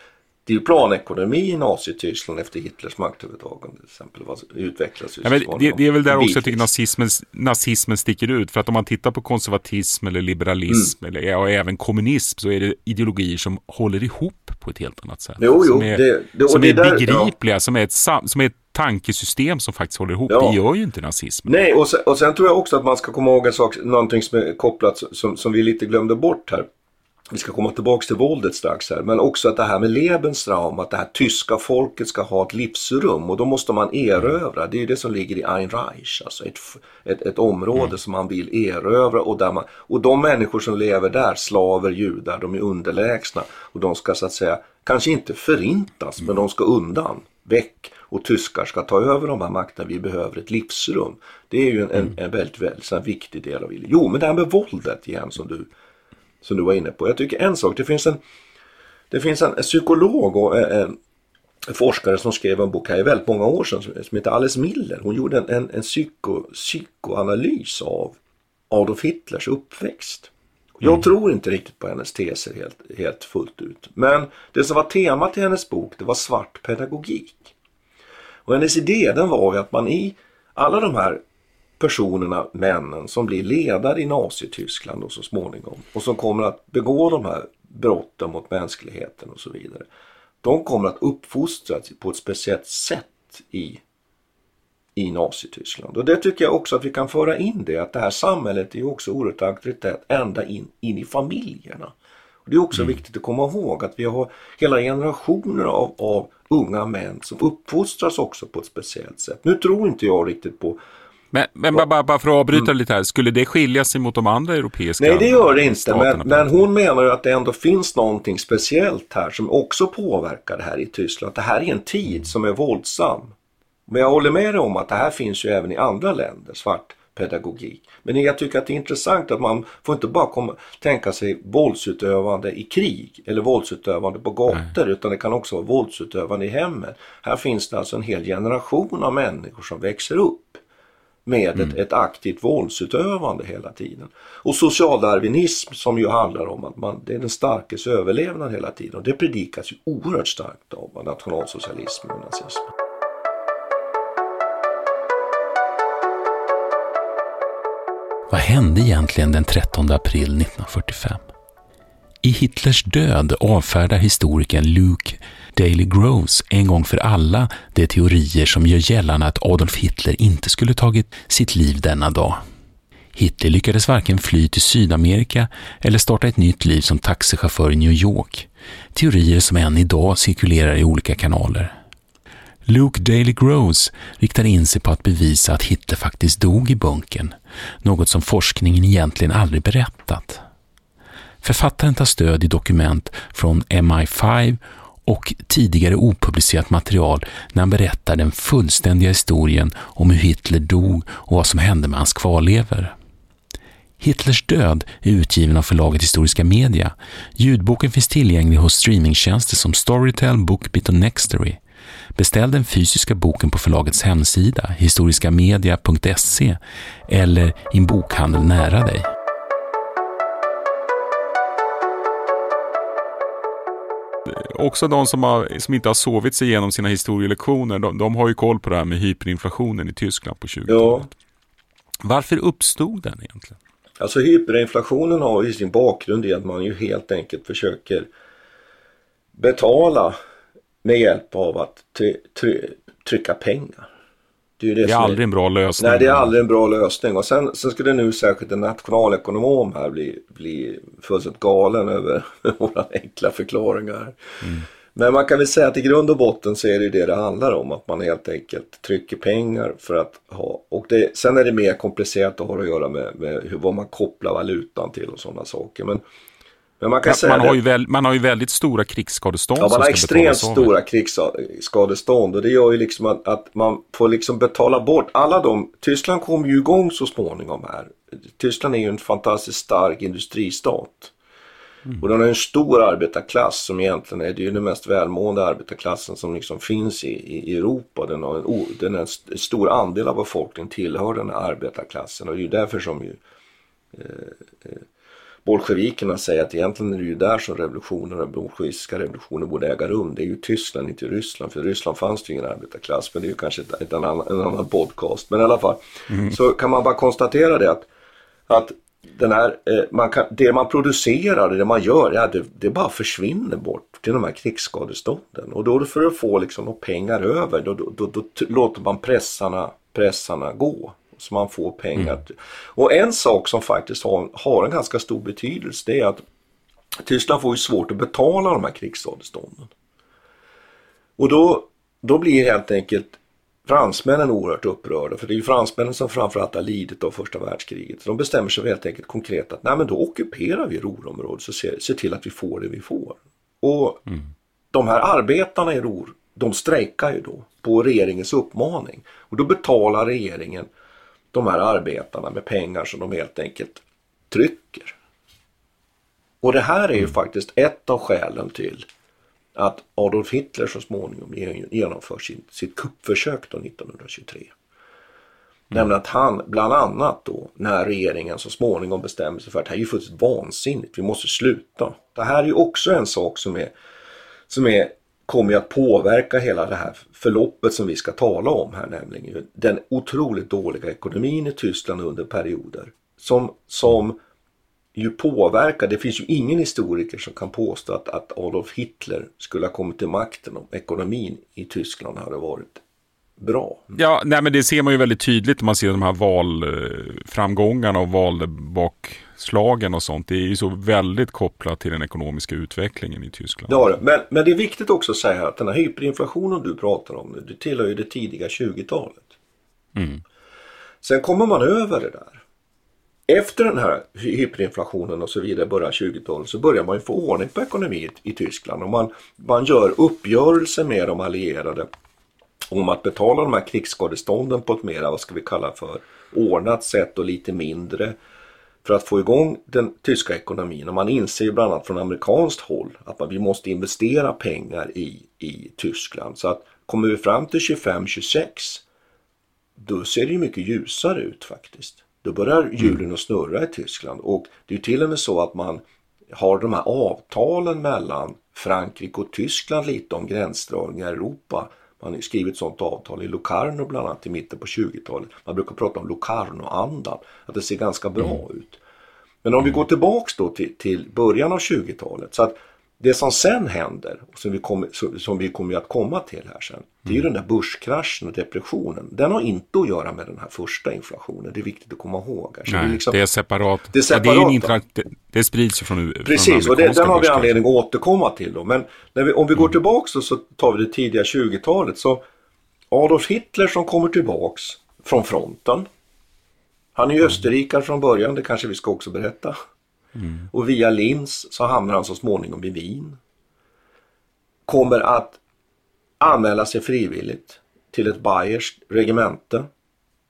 Det är ju planekonomi i Nazityskland efter Hitlers maktövertagande till exempel. Utvecklas ja, det, det, är väl där också jag tycker nazismen, nazismen sticker ut. För att om man tittar på konservatism eller liberalism mm. eller ja, även kommunism så är det ideologier som håller ihop på ett helt annat sätt. Jo, jo, som är, det, det, som är där, begripliga, ja. som, är ett, som är ett tankesystem som faktiskt håller ihop. Ja. Det gör ju inte nazismen. Nej, och sen, och sen, tror jag också att man ska komma ihåg en sak, någonting som är kopplat som, som vi lite glömde bort här vi ska komma tillbaks till våldet strax här, men också att det här med Lebensraum, att det här tyska folket ska ha ett livsrum och då måste man erövra, det är det som ligger i Ein Reich, alltså ett, ett, ett område mm. som man vill erövra och, där man, och de människor som lever där, slaver, judar, de är underlägsna och de ska så att säga, kanske inte förintas, mm. men de ska undan, väck och tyskar ska ta över de här makterna, vi behöver ett livsrum. Det är ju en, en, en väldigt, väldigt, väldigt viktig del av det. Jo, men det här med våldet igen som du som du var inne på. Jag tycker en sak, det finns en, det finns en, psykolog och en, en forskare som skrev en bok här i väldigt många år sedan som heter Alice Miller. Hon gjorde en, en, en psyko, psykoanalys av Adolf Hitlers uppväxt. Jag mm. tror inte riktigt på hennes teser helt, helt fullt ut. Men det som var temat i hennes bok det var svart pedagogik. Och hennes idé den var ju att man i alla de här personerna, männen, som blir ledare i Nazityskland och så småningom och som kommer att begå de här brotten mot mänskligheten och så vidare. De kommer att uppfostras på ett speciellt sätt i, i Nazityskland. Och det tycker jag också att vi kan föra in det, att det här samhället är också oerhört auktoritärt ända in, in i familjerna. Och det är också mm. viktigt att komma ihåg att vi har hela generationer av, av unga män som uppfostras också på ett speciellt sätt. Nu tror inte jag riktigt på men, men bara, bara för att avbryta mm. lite här, skulle det skilja sig mot de andra europeiska Nej, det gör det inte. Men, men, hon menar ju att det ändå finns någonting speciellt här som också påverkar det här i Tyskland. Att det här är en tid som är våldsam. Men jag håller med dig om att det här finns ju även i andra länder, svart pedagogik. Men jag tycker att det är intressant att man får inte bara komma, tänka sig våldsutövande i krig eller våldsutövande på gator utan det kan också vara våldsutövande i hemmet. Här finns det alltså en hel generation av människor som växer upp med mm. ett, ett, aktivt våldsutövande hela tiden. Och socialdarwinism som ju handlar om att man, det är den starkes överlevnad hela tiden och det predikas ju oerhört starkt av nationalsocialismen och nazismen. Vad hände egentligen den 13 april 1945? I Hitlers död avfärdar historikern Luke Daily Groves en gång för alla de teorier som gör gällande att Adolf Hitler inte skulle tagit sitt liv denna dag. Hitler lyckades varken fly till Sydamerika eller starta ett nytt liv som taxichaufför i New York. Teorier som än idag cirkulerar i olika kanaler. Luke Daily Groves riktar in sig på att bevisa att Hitler faktiskt dog i bunkern, något som forskningen egentligen aldrig berättat. Författaren tar stöd i dokument från MI5 och tidigare opublicerat material när han berättar den fullständiga historien om hur Hitler dog och vad som hände med hans kvarlever. Hitlers död är utgiven av förlaget Historiska Media. Ljudboken finns tillgänglig hos streamingtjänster som Storytel, Bookbit och Nextory. Beställ den fysiska boken på förlagets hemsida, historiskamedia.se eller i en bokhandel nära dig. Också de som, har, som inte har sovit sig igenom sina historielektioner, de, de har ju koll på det här med hyperinflationen i Tyskland på 20-talet. Ja. Varför uppstod den egentligen? Alltså hyperinflationen har ju sin bakgrund i att man ju helt enkelt försöker betala med hjälp av att trycka pengar. Det är, det det är aldrig en bra lösning. Nej, det är aldrig en bra lösning. Och sen, sen skulle nu särskilt en nationalekonom här bli, bli fullständigt galen över våra enkla förklaringar. Mm. Men man kan väl säga att i grund och botten så är det det det handlar om. Att man helt enkelt trycker pengar för att ha. Och det, sen är det mer komplicerat och har att göra med, med hur, vad man kopplar valutan till och sådana saker. Men, men man kan ja, säga man, har ju väl, man har ju väldigt stora krigsskadestånd Ja, man har extremt stora krigsskadestånd. Och det gör ju liksom att, att, man får liksom betala bort alla de. Tyskland kommer ju igång så småningom här. Tyskland är ju en fantastiskt stark industristat. Mm. Och den har en stor arbetarklass som egentligen är, det är ju den mest välmående arbetarklassen som liksom finns i, i Europa. Den har en, den är en stor andel av befolkningen tillhör den här arbetarklassen och det är ju därför som ju eh, eh, bolsjevikerna säger att egentligen är det ju där som revolutionen, den bolsjevikiska revolutionen borde äga rum. Det är ju Tyskland, inte Ryssland. För i Ryssland fanns det ju ingen arbetarklass. Men det är ju kanske ett, ett annan, en annan podcast. Men i alla fall mm. så kan man bara konstatera det att, att den här, eh, man kan, det man producerar, det man gör, ja, det, det bara försvinner bort till de här krigsskadestånden. Och då för att få liksom pengar över, då, då, då, då låter man pressarna, pressarna gå. Så man får pengar. Mm. Och en sak som faktiskt har, har en ganska stor betydelse det är att Tyskland får ju svårt att betala de här krigsskadestånden. Och då, då blir helt enkelt fransmännen oerhört upprörda för det är ju fransmännen som framförallt har lidit av första världskriget. Så de bestämmer sig helt enkelt konkret att nej men då ockuperar vi Ruhrområdet och ser, ser till att vi får det vi får. Och mm. de här arbetarna i Ruhr, de strejkar ju då på regeringens uppmaning. Och då betalar regeringen de här arbetarna med pengar som de helt enkelt trycker. Och det här är ju mm. faktiskt ett av skälen till att Adolf Hitler så småningom genomför sin, sitt kuppförsök då 1923. Mm. Nämligen att han bland annat då när regeringen så småningom bestämmer sig för att det här är ju fullständigt vansinnigt, vi måste sluta. Det här är ju också en sak som är, som är kommer ju att påverka hela det här förloppet som vi ska tala om här nämligen den otroligt dåliga ekonomin i Tyskland under perioder som, som ju påverkar, det finns ju ingen historiker som kan påstå att, att Adolf Hitler skulle ha kommit till makten om ekonomin i Tyskland hade varit bra. Mm. Ja, nej men det ser man ju väldigt tydligt när man ser de här valframgångarna och valbak valbakslagen och sånt. Det är ju så väldigt kopplat till den ekonomiska utvecklingen i Tyskland. Ja, men, men det är viktigt också att säga att den här hyperinflationen du pratar om, det tillhör ju det tidiga 20-talet. Mm. Sen kommer man över det där. Efter den här hyperinflationen och så vidare, början 20-talet, så börjar man ju få ordning på ekonomin i Tyskland och man, man gör uppgörelser med de allierade om att betala de här krigsskadestånden på ett mer, vad ska vi kalla för, ordnat sätt och lite mindre för att få igång den tyska ekonomin. Och man inser ju bland annat från amerikanskt håll att man, vi måste investera pengar i, i Tyskland. Så att kommer vi fram till 25-26 då ser det ju mycket ljusare ut faktiskt. Då börjar mm. hjulen att snurra i Tyskland och det är till och med så att man har de här avtalen mellan Frankrike och Tyskland lite om gränsdragningar i Europa. Man har skrivit sådant avtal i Locarno bland annat i mitten på 20-talet. Man brukar prata om Locarno-andan, att det ser ganska bra mm. ut. Men om vi går tillbaks då till, till början av 20-talet så att det som sen händer, och som vi, kommer, som vi kommer att komma till här sen, det är ju mm. den där börskraschen och depressionen. Den har inte att göra med den här första inflationen, det är viktigt att komma ihåg. Nej, det, är liksom, det är separat. Det, är separat, ja, det, är det, det sprids ju från Precis, och det, den har vi anledning att återkomma till. Då. Men vi, om vi går mm. tillbaks då, så tar vi det tidiga 20-talet. Så Adolf Hitler som kommer tillbaks från fronten. Han är ju mm. österrikare från början, det kanske vi ska också berätta. Mm. Och via Linz så hamnar han så småningom i Wien. Kommer att anmäla sig frivilligt till ett bayerskt regemente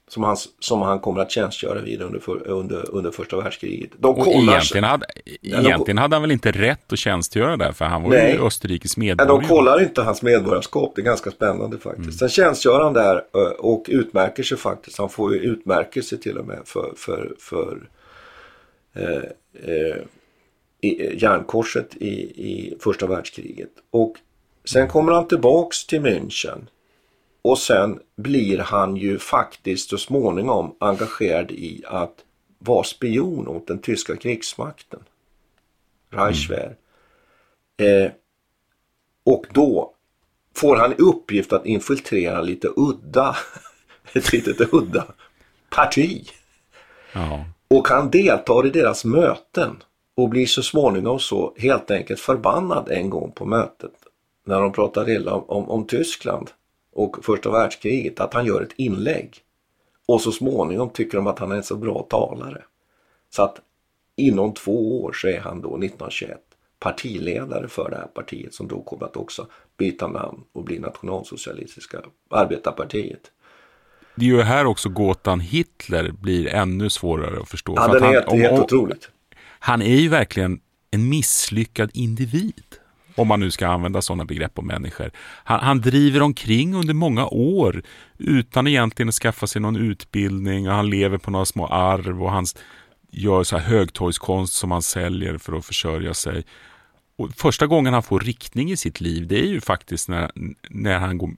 som han, som han kommer att tjänstgöra vid under, för, under, under första världskriget. De och egentligen, hade, egentligen hade han väl inte rätt att tjänstgöra där för han var nej, ju Österrikes medborgare. De kollar inte hans medborgarskap, det är ganska spännande faktiskt. Mm. Sen tjänstgör han där och utmärker sig faktiskt. Han får ju utmärkelse till och med för, för, för eh, eh, järnkorset i, i första världskriget. Och sen kommer han tillbaks till München. Och sen blir han ju faktiskt så småningom engagerad i att vara spion åt den tyska krigsmakten. Reichswehr. Mm. Eh, och då får han i uppgift att infiltrera lite udda, ett litet udda parti. Ja. Och han deltar i deras möten och blir så småningom så helt enkelt förbannad en gång på mötet när de pratar illa om, om, om Tyskland och första världskriget att han gör ett inlägg. Och så småningom tycker de att han är en så bra talare. Så att inom två år så är han då 1921 partiledare för det här partiet som då kommer att också byta namn och bli nationalsocialistiska arbetarpartiet. Det är ju här också gåtan Hitler blir ännu svårare att förstå. Ja, den är helt, helt otroligt. Han är ju verkligen en misslyckad individ. Om man nu ska använda sådana begrepp om människor. Han, han, driver omkring under många år utan egentligen att skaffa sig någon utbildning och han lever på några små arv och han gör så här högtorgskonst som han säljer för att försörja sig. Och första gången han får riktning i sitt liv det är ju faktiskt när, när, han, går,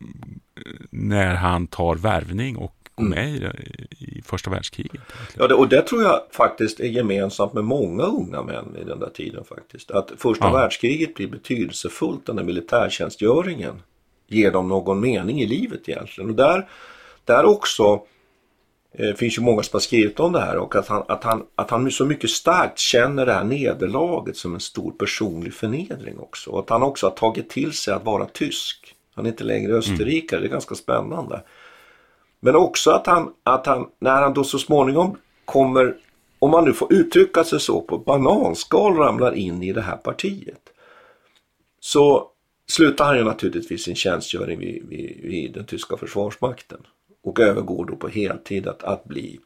när han tar värvning och går mm. med i, i, första världskriget. Ja, det, och det tror jag faktiskt är gemensamt med många unga män i den där tiden faktiskt. Att första ja. världskriget blir betydelsefullt, den där militärtjänstgöringen ger dem någon mening i livet egentligen. Och där, där också det eh, finns ju många som har skrivit om det här och att han, att, han, att han så mycket starkt känner det här nederlaget som en stor personlig förnedring också. Och att han också har tagit till sig att vara tysk. Han är inte längre österrikare, mm. det är ganska spännande. Men också att han, att han, när han då så småningom kommer, om man nu får uttrycka sig så, på bananskal ramlar in i det här partiet. Så slutar han ju naturligtvis sin tjänstgöring vid, vid, vid den tyska försvarsmakten och övergår då på heltid att, att bli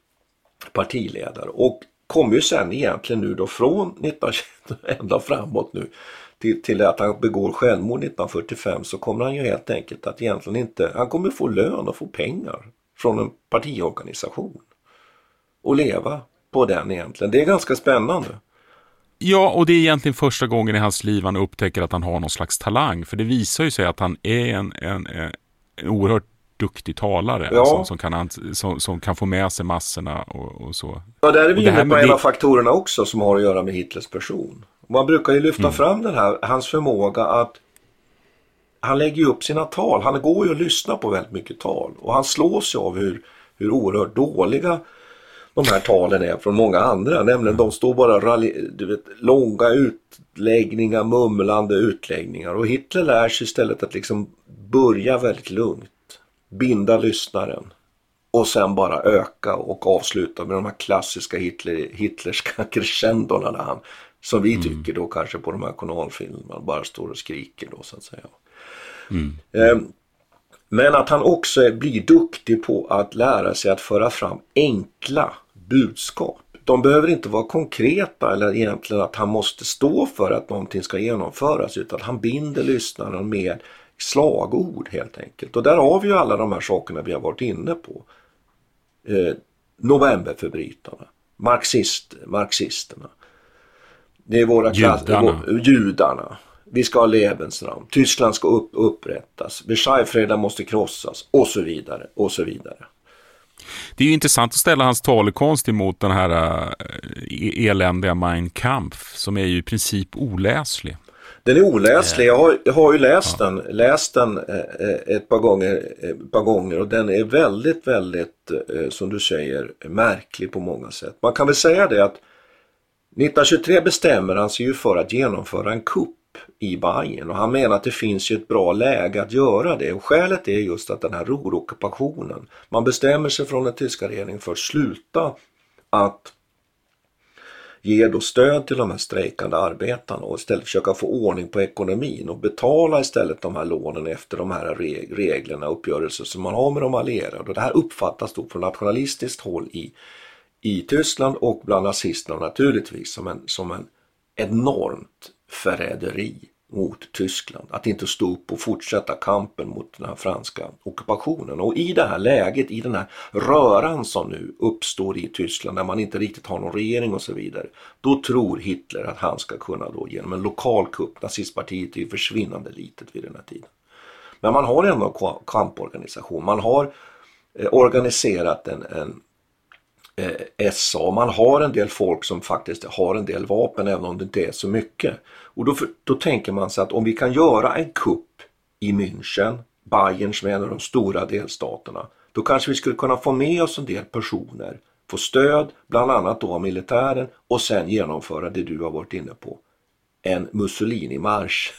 partiledare. Och kommer ju sen egentligen nu då från 1921 ända framåt nu till, till att han begår självmord 1945 så kommer han ju helt enkelt att egentligen inte, han kommer få lön och få pengar från en partiorganisation. Och leva på den egentligen. Det är ganska spännande. Ja, och det är egentligen första gången i hans liv han upptäcker att han har någon slags talang. För det visar ju sig att han är en, en, en oerhört duktig talare ja. som, som, kan, som, som, kan få med sig massorna och, och så. Ja, där är vi inne på en av faktorerna också som har att göra med Hitlers person. Man brukar ju lyfta mm. fram den här, hans förmåga att han lägger upp sina tal. Han går ju och lyssnar på väldigt mycket tal och han slås ju av hur, hur oerhört dåliga de här talen är från många andra. Nämligen de står bara du vet, långa utläggningar, mumlande utläggningar. Och Hitler lär sig istället att liksom börja väldigt lugnt binda lyssnaren och sen bara öka och avsluta med de här klassiska Hitler, Hitlerska crescendorna han, som vi mm. tycker då kanske på de här kanalfilmerna bara står och skriker då så att säga. Mm. Eh, men att han också blir duktig på att lära sig att föra fram enkla budskap. De behöver inte vara konkreta eller egentligen att han måste stå för att någonting ska genomföras utan han binder lyssnaren med slagord helt enkelt. Och där har vi ju alla de här sakerna vi har varit inne på. Eh, novemberförbrytarna, marxist, marxisterna. Det är våra judarna. judarna. Vi ska ha Lebensraum. Tyskland ska upp, upprättas. Versaillesfreden måste krossas och så vidare och så vidare. Det är ju intressant att ställa hans talekonst emot den här äh, eländiga Mein Kampf som är ju i princip oläslig. Den är oläslig. Jag har, jag har ju läst ja. den, läst den eh, eh, ett par gånger, ett par gånger och den är väldigt, väldigt, eh, som du säger, märklig på många sätt. Man kan väl säga det att 1923 bestämmer han sig ju för att genomföra en kupp i Bayern och han menar att det finns ju ett bra läge att göra det och skälet är just att den här rorockupationen, man bestämmer sig från den tyska regeringen för att sluta att ge då stöd till de här strejkande arbetarna och istället försöka få ordning på ekonomin och betala istället de här lånen efter de här reglerna och uppgörelser som man har med de allierade. Och det här uppfattas då från nationalistiskt håll i, i Tyskland och bland nazisterna naturligtvis som en, som en enormt förräderi mot Tyskland. Att inte stå upp och fortsätta kampen mot den här franska ockupationen. Och i det här läget, i den här röran som nu uppstår i Tyskland där man inte riktigt har någon regering och så vidare. Då tror Hitler att han ska kunna då genom en lokal kupp, nazistpartiet är ju försvinnande litet vid den här tiden. Men man har ändå en kamporganisation, man har eh, organiserat en, en eh, SA. Man har en del folk som faktiskt har en del vapen även om det inte är så mycket. Och då, då tänker man sig att om vi kan göra en kupp i München, Bayern som är en av de stora delstaterna, då kanske vi skulle kunna få med oss en del personer, få stöd bland annat då av militären och sen genomföra det du har varit inne på. En Mussolini-marsch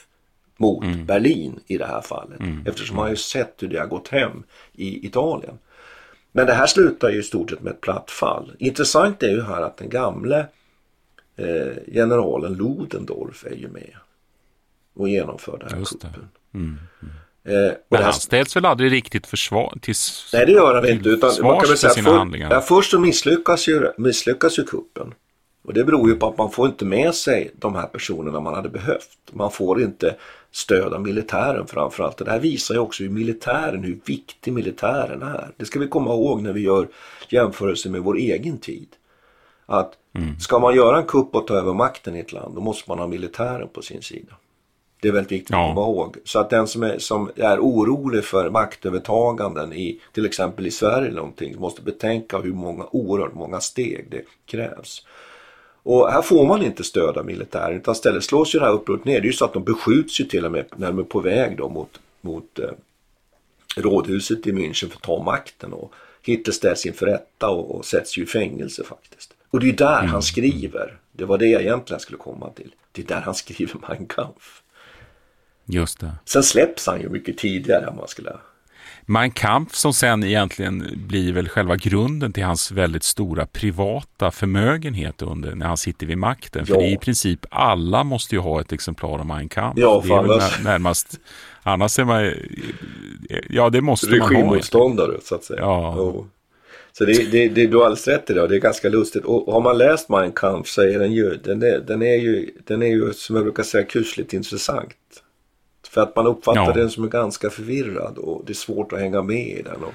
mot mm. Berlin i det här fallet. Mm. Eftersom man har ju sett hur det har gått hem i Italien. Men det här slutar ju i stort sett med ett platt fall. Intressant är ju här att den gamle eh, generalen Ludendorff är ju med och genomför den här Just kuppen. Mm, mm. Eh, Men han ställs väl aldrig riktigt försvar till Nej det gör han inte. Utan man kan väl säga, för, ja, först så misslyckas ju, misslyckas ju kuppen. Och det beror ju på att man får inte med sig de här personerna man hade behövt. Man får inte stöd av militären framförallt. Det här visar ju också hur militären, hur viktig militären är. Det ska vi komma ihåg när vi gör jämförelser med vår egen tid. Att mm. ska man göra en kupp och ta över makten i ett land då måste man ha militären på sin sida. Det är väldigt viktigt ja. att komma ihåg. Så att den som är, som är orolig för maktövertaganden i till exempel i Sverige eller någonting måste betänka hur många, oerhört många steg det krävs. Och här får man inte stöd av militären utan istället slås ju det här upproret ner. Det är ju så att de beskjuts ju till och med när de är på väg då mot, mot eh, rådhuset i München för att ta makten. Och Hitler ställs inför rätta och, och sätts ju i fängelse faktiskt. Och det är ju där mm. han skriver. Det var det jag egentligen skulle komma till. Det är där han skriver Mein Kampf. Just det. Sen släpps han ju mycket tidigare än man skulle Mein Kampf som sen egentligen blir väl själva grunden till hans väldigt stora privata förmögenhet under när han sitter vid makten. Ja. För i princip alla måste ju ha ett exemplar av Mein Kampf. Ja, det är väl närmast, annars är man, ja det måste man ha. Regimmotståndare så att säga. Ja. Oh. Så det, det, det, du har alldeles rätt i det, det är ganska lustigt. Och har man läst Mein Kampf så är den ju, den är, den är ju, den är ju som jag brukar säga kusligt intressant. För att man uppfattar ja. den som ganska förvirrad och det är svårt att hänga med i den. Och,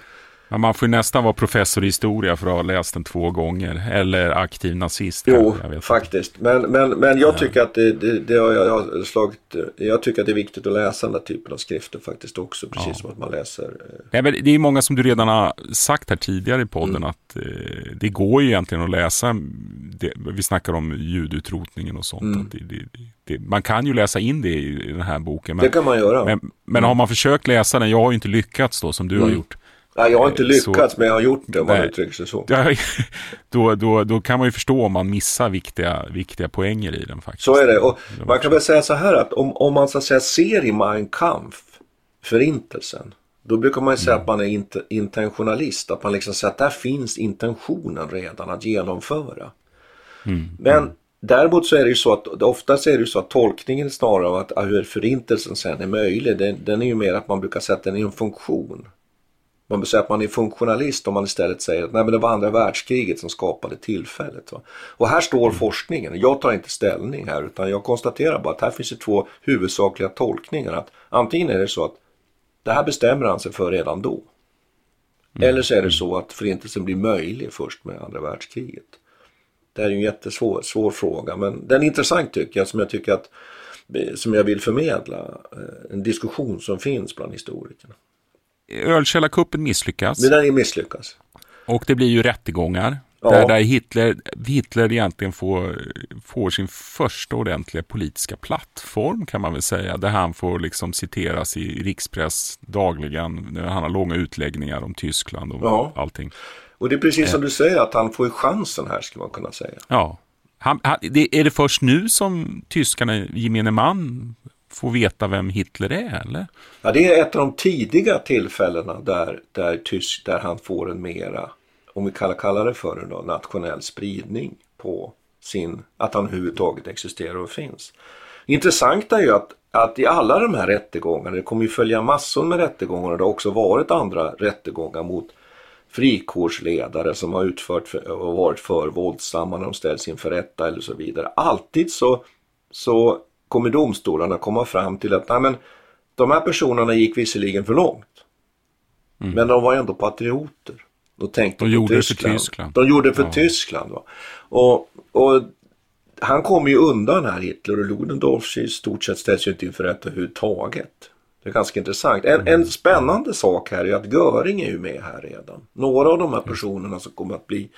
Ja, man får nästan vara professor i historia för att ha läst den två gånger. Eller aktiv nazist. Jo, faktiskt. Men, men, men jag tycker att det, det, det har jag, har slagit. Jag tycker att det är viktigt att läsa den här typen av skrifter faktiskt också. Precis ja. som att man läser. Eh... Nej, men det är många som du redan har sagt här tidigare i podden. Mm. Att eh, det går ju egentligen att läsa. Det, vi snackar om ljudutrotningen och sånt. Mm. Att det, man kan ju läsa in det i den här boken. Men, det kan man göra. Men, men mm. har man försökt läsa den. Jag har ju inte lyckats då som du har mm. gjort. Nej, jag har inte lyckats så, men jag har gjort det om man uttrycker sig så. då, då, då kan man ju förstå om man missar viktiga, viktiga poänger i den faktiskt. Så är det. Och man kan väl säga så här att om, om man så att säga ser i Mein Kampf förintelsen. Då brukar man ju säga mm. att man är int intentionalist. Att man liksom säger att där finns intentionen redan att genomföra. Mm. Men mm. Däremot så är det ju så att oftast är det ju så att tolkningen snarare av att hur förintelsen sen är möjlig. Den, den är ju mer att man brukar sätta den i en funktion. Man säga att man är funktionalist om man istället säger att nej, men det var andra världskriget som skapade tillfället. Va? Och här står mm. forskningen. Jag tar inte ställning här utan jag konstaterar bara att här finns det två huvudsakliga tolkningar. Att antingen är det så att det här bestämmer han sig för redan då. Mm. Eller så är det så att förintelsen blir möjlig först med andra världskriget. Det här är en jättesvår svår fråga men den är intressant tycker jag som jag tycker att som jag vill förmedla. Eh, en diskussion som finns bland historikerna. Ölkällarkuppen misslyckas. Men den misslyckas. Och det blir ju rättegångar. Ja. Där, där Hitler, Hitler egentligen får, får sin första ordentliga politiska plattform kan man väl säga. Där han får liksom citeras i rikspress dagligen. Han har långa utläggningar om Tyskland och ja. allting. Och det är precis som eh. du säger att han får chansen här skulle man kunna säga. Ja. Han, han, det, är det först nu som tyskarna, gemene man, få veta vem Hitler är eller? Ja, det är ett av de tidiga tillfällena där, där, tysk, där han får en mera, om vi kallar, kallar det för en då, nationell spridning på sin, att han överhuvudtaget existerar och finns. Intressant är ju att, att i alla de här rättegångarna, det kommer ju följa massor med rättegångar och det har också varit andra rättegångar mot frikårsledare som har utfört för, och varit för våldsamma när de ställs inför rätta eller så vidare. Alltid så, så kommer domstolarna komma fram till att nej, men, de här personerna gick visserligen för långt. Mm. Men de var ändå patrioter. De tänkte de gjorde Tyskland. det för Tyskland. De gjorde det för ja. Tyskland. Va? Och, och han kommer ju undan här Hitler och Ludendorff i stort sett ställs ju inte inför rätta överhuvudtaget. Det är ganska intressant. En, mm. en spännande sak här är att Göring är ju med här redan. Några av de här personerna som kommer att bli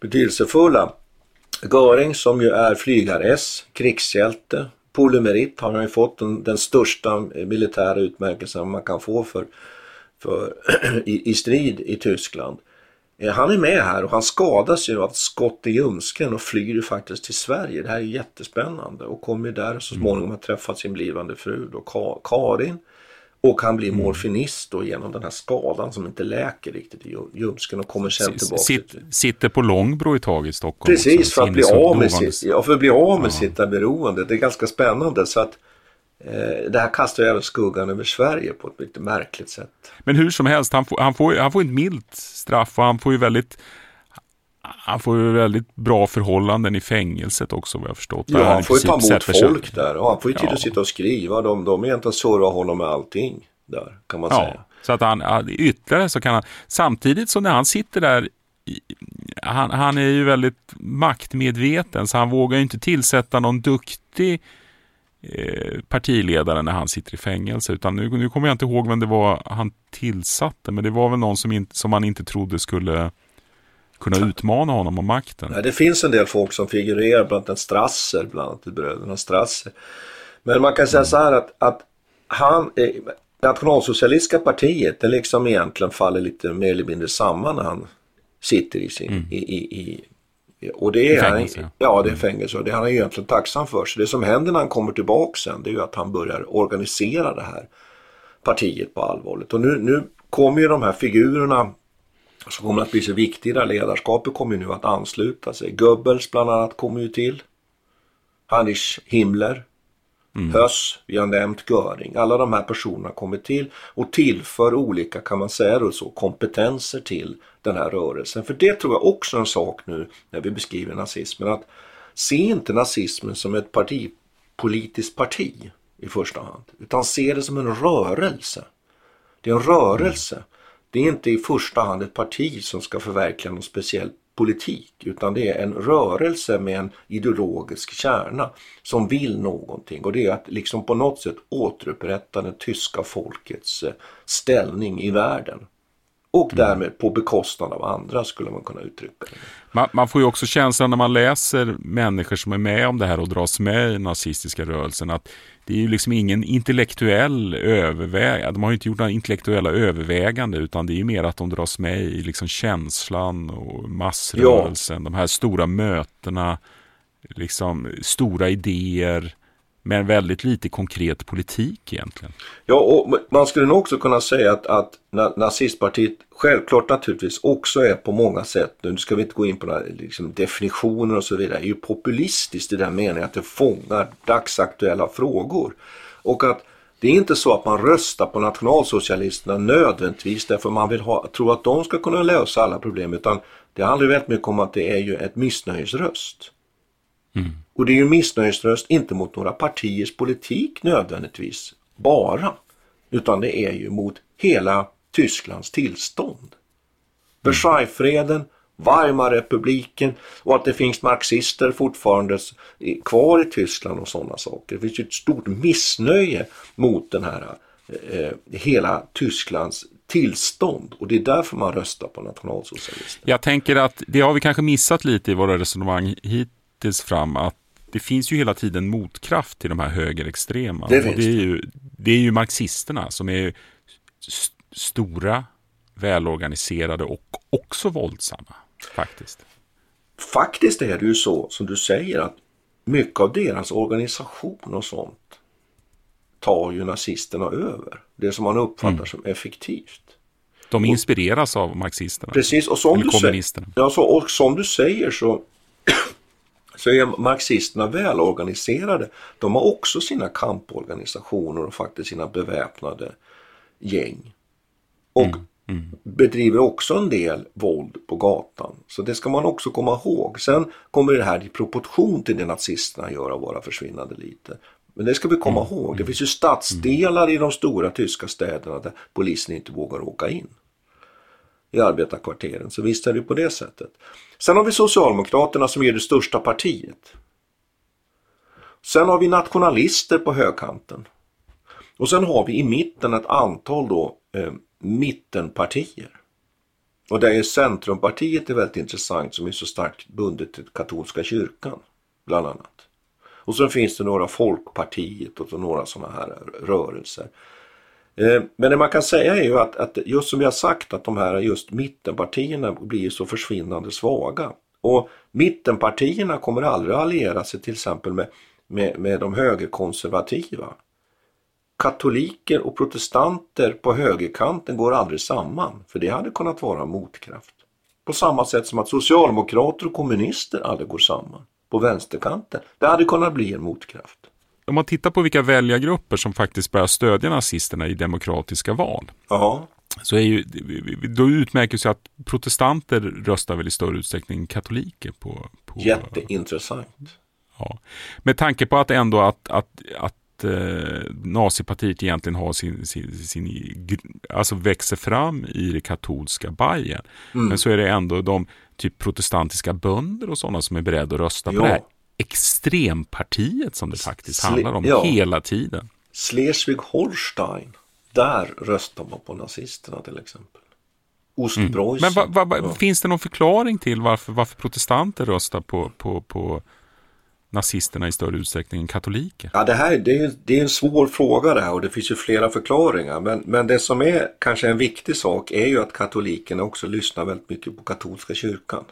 betydelsefulla. Göring som ju är flygar-S, krigshjälte, Polymerit har han ju fått den, den största militära utmärkelsen man kan få för, för i, i, strid i Tyskland. Eh, han är med här och han skadas ju av ett skott i ljumsken och flyr ju faktiskt till Sverige. Det här är jättespännande och kommer där så småningom att träffa sin blivande fru då, Karin. Och han blir mm. morfinist då genom den här skadan som inte läker riktigt i ljumsken och kommer sen tillbaka. Sitt, sitter på Långbro ett tag i Stockholm. Precis, för att, bli av med sitt, ja, för att bli av med ja. sitt beroende. Det är ganska spännande. så att eh, det här kastar ju även skuggan över Sverige på ett lite märkligt sätt. Men hur som helst, han får, han får, han får ett milt straff och han får ju väldigt han får ju väldigt bra förhållanden i fängelset också vad jag förstått. Ja, han får ju ta emot folk sig. där och han får ju tid ja. att sitta och skriva. De, de egentligen surrar honom med allting där kan man ja, säga. Så att han ytterligare så kan han, samtidigt som när han sitter där han, han är ju väldigt maktmedveten så han vågar ju inte tillsätta någon duktig eh, partiledare när han sitter i fängelse. Utan nu, nu kommer jag inte ihåg vem det var han tillsatte men det var väl någon som, in, som han inte trodde skulle kunna utmana honom om makten. Nej, det finns en del folk som figurerar, bland annat Strasser, bland annat bröderna Strasser. Men man kan säga mm. så här att, att han, nationalsocialistiska partiet, det liksom egentligen faller lite mer eller mindre samman när han sitter i sin, mm. i, i, i, och det är fängelse. Han, ja, det är mm. fängelse och det är han egentligen tacksam för. Så det som händer när han kommer tillbaka sen det är ju att han börjar organisera det här partiet på allvarligt. Och nu, nu kommer ju de här figurerna som kommer att bli så viktiga. Ledarskapet kommer nu att ansluta sig. Goebbels bland annat kommer ju till. Heinrich Himmler. Mm. Höss, vi har nämnt Göring. Alla de här personerna kommer till och tillför olika, kan man säga då så, kompetenser till den här rörelsen. För det tror jag också är en sak nu när vi beskriver nazismen. Att se inte nazismen som ett partipolitiskt parti i första hand. Utan se det som en rörelse. Det är en rörelse. Mm. Det är inte i första hand ett parti som ska förverkliga någon speciell politik utan det är en rörelse med en ideologisk kärna som vill någonting och det är att liksom på något sätt återupprätta det tyska folkets eh, ställning i världen. Och mm. därmed på bekostnad av andra skulle man kunna uttrycka det. Man, man, får ju också känslan när man läser människor som är med om det här och dras med i nazistiska rörelsen att det är ju liksom ingen intellektuell övervägande. De har ju inte gjort några intellektuella övervägande utan det är ju mer att de dras med i liksom känslan och massrörelsen. Ja. De här stora mötena, liksom stora idéer. Men väldigt lite konkret politik egentligen. Ja, och man skulle nog också kunna säga att, att nazistpartiet självklart naturligtvis också är på många sätt, nu ska vi inte gå in på några liksom, definitioner och så vidare, är ju populistiskt i den meningen att det fångar dagsaktuella frågor. Och att det är inte så att man röstar på nationalsocialisterna nödvändigtvis därför man vill ha, tro att de ska kunna lösa alla problem utan det handlar väldigt mycket om att det är ju ett missnöjesröst. Mm. Och det är ju missnöjesröst inte mot några partiers politik nödvändigtvis bara. Utan det är ju mot hela Tysklands tillstånd. Versaillesfreden, Weimarrepubliken och att det finns marxister fortfarande kvar i Tyskland och sådana saker. Det finns ju ett stort missnöje mot den här eh, eh hela Tysklands tillstånd och det är därför man röstar på nationalsocialister. Jag tänker att det har vi kanske missat lite i våra resonemang hittills fram att det finns ju hela tiden motkraft till de här högerextrema. Det, och det, är ju, det är ju marxisterna som är st stora, välorganiserade och också våldsamma. Faktiskt. Faktiskt är det ju så som du säger att mycket av deras organisation och sånt tar ju nazisterna över. Det som man uppfattar mm. som effektivt. De inspireras och, av marxisterna. Precis, och som, du säger, ja, så, och som du säger så så är marxisterna välorganiserade. De har också sina kamporganisationer och faktiskt sina beväpnade gäng. Och mm. Mm. bedriver också en del våld på gatan. Så det ska man också komma ihåg. Sen kommer det här i proportion till det nazisterna gör av våra försvinnande lite. Men det ska vi komma mm. ihåg. Det finns ju stadsdelar i de stora tyska städerna där polisen inte vågar åka in i arbetarkvarteren. Så visst är det på det sättet. Sen har vi Socialdemokraterna som är det största partiet. Sen har vi nationalister på högkanten. Och sen har vi i mitten ett antal då eh, mittenpartier. Och där är Centrumpartiet är väldigt intressant som är så starkt bundet till katolska kyrkan. Bland annat. Och sen finns det några Folkpartiet och några sådana här rörelser. Eh, men det man kan säga är ju att, att just som vi har sagt att de här just mittenpartierna blir så försvinnande svaga. Och mittenpartierna kommer aldrig att alliera sig till exempel med, med, med de högerkonservativa. Katoliker och protestanter på högerkanten går aldrig samman, för det hade kunnat vara motkraft. På samma sätt som att socialdemokrater och kommunister aldrig går samman på vänsterkanten. Det hade kunnat bli en motkraft. Om man tittar på vilka väljargrupper som faktiskt börjar stödja nazisterna i demokratiska val. Ja. Så är ju, då utmärker sig att protestanter röstar väl i större utsträckning katoliker på... på Jätteintressant. Ja. Med tanke på att ändå att, att, att eh, nazipartiet egentligen har sin, sin, sin, alltså växer fram i det katolska Bayern. Mm. Men så är det ändå de typ protestantiska bönder och sådana som är beredda att rösta ja. på det här extrempartiet som det faktiskt Sle handlar om ja. hela tiden. Schleswig-Holstein, där röstar man på nazisterna till exempel. Ostpreussen. Mm. Men va, va, ja. finns det någon förklaring till varför, varför protestanter röstar på, på, på nazisterna i större utsträckning än katoliker? Ja, det, här, det, är, det är en svår fråga det här och det finns ju flera förklaringar. Men, men det som är kanske en viktig sak är ju att katolikerna också lyssnar väldigt mycket på katolska kyrkan.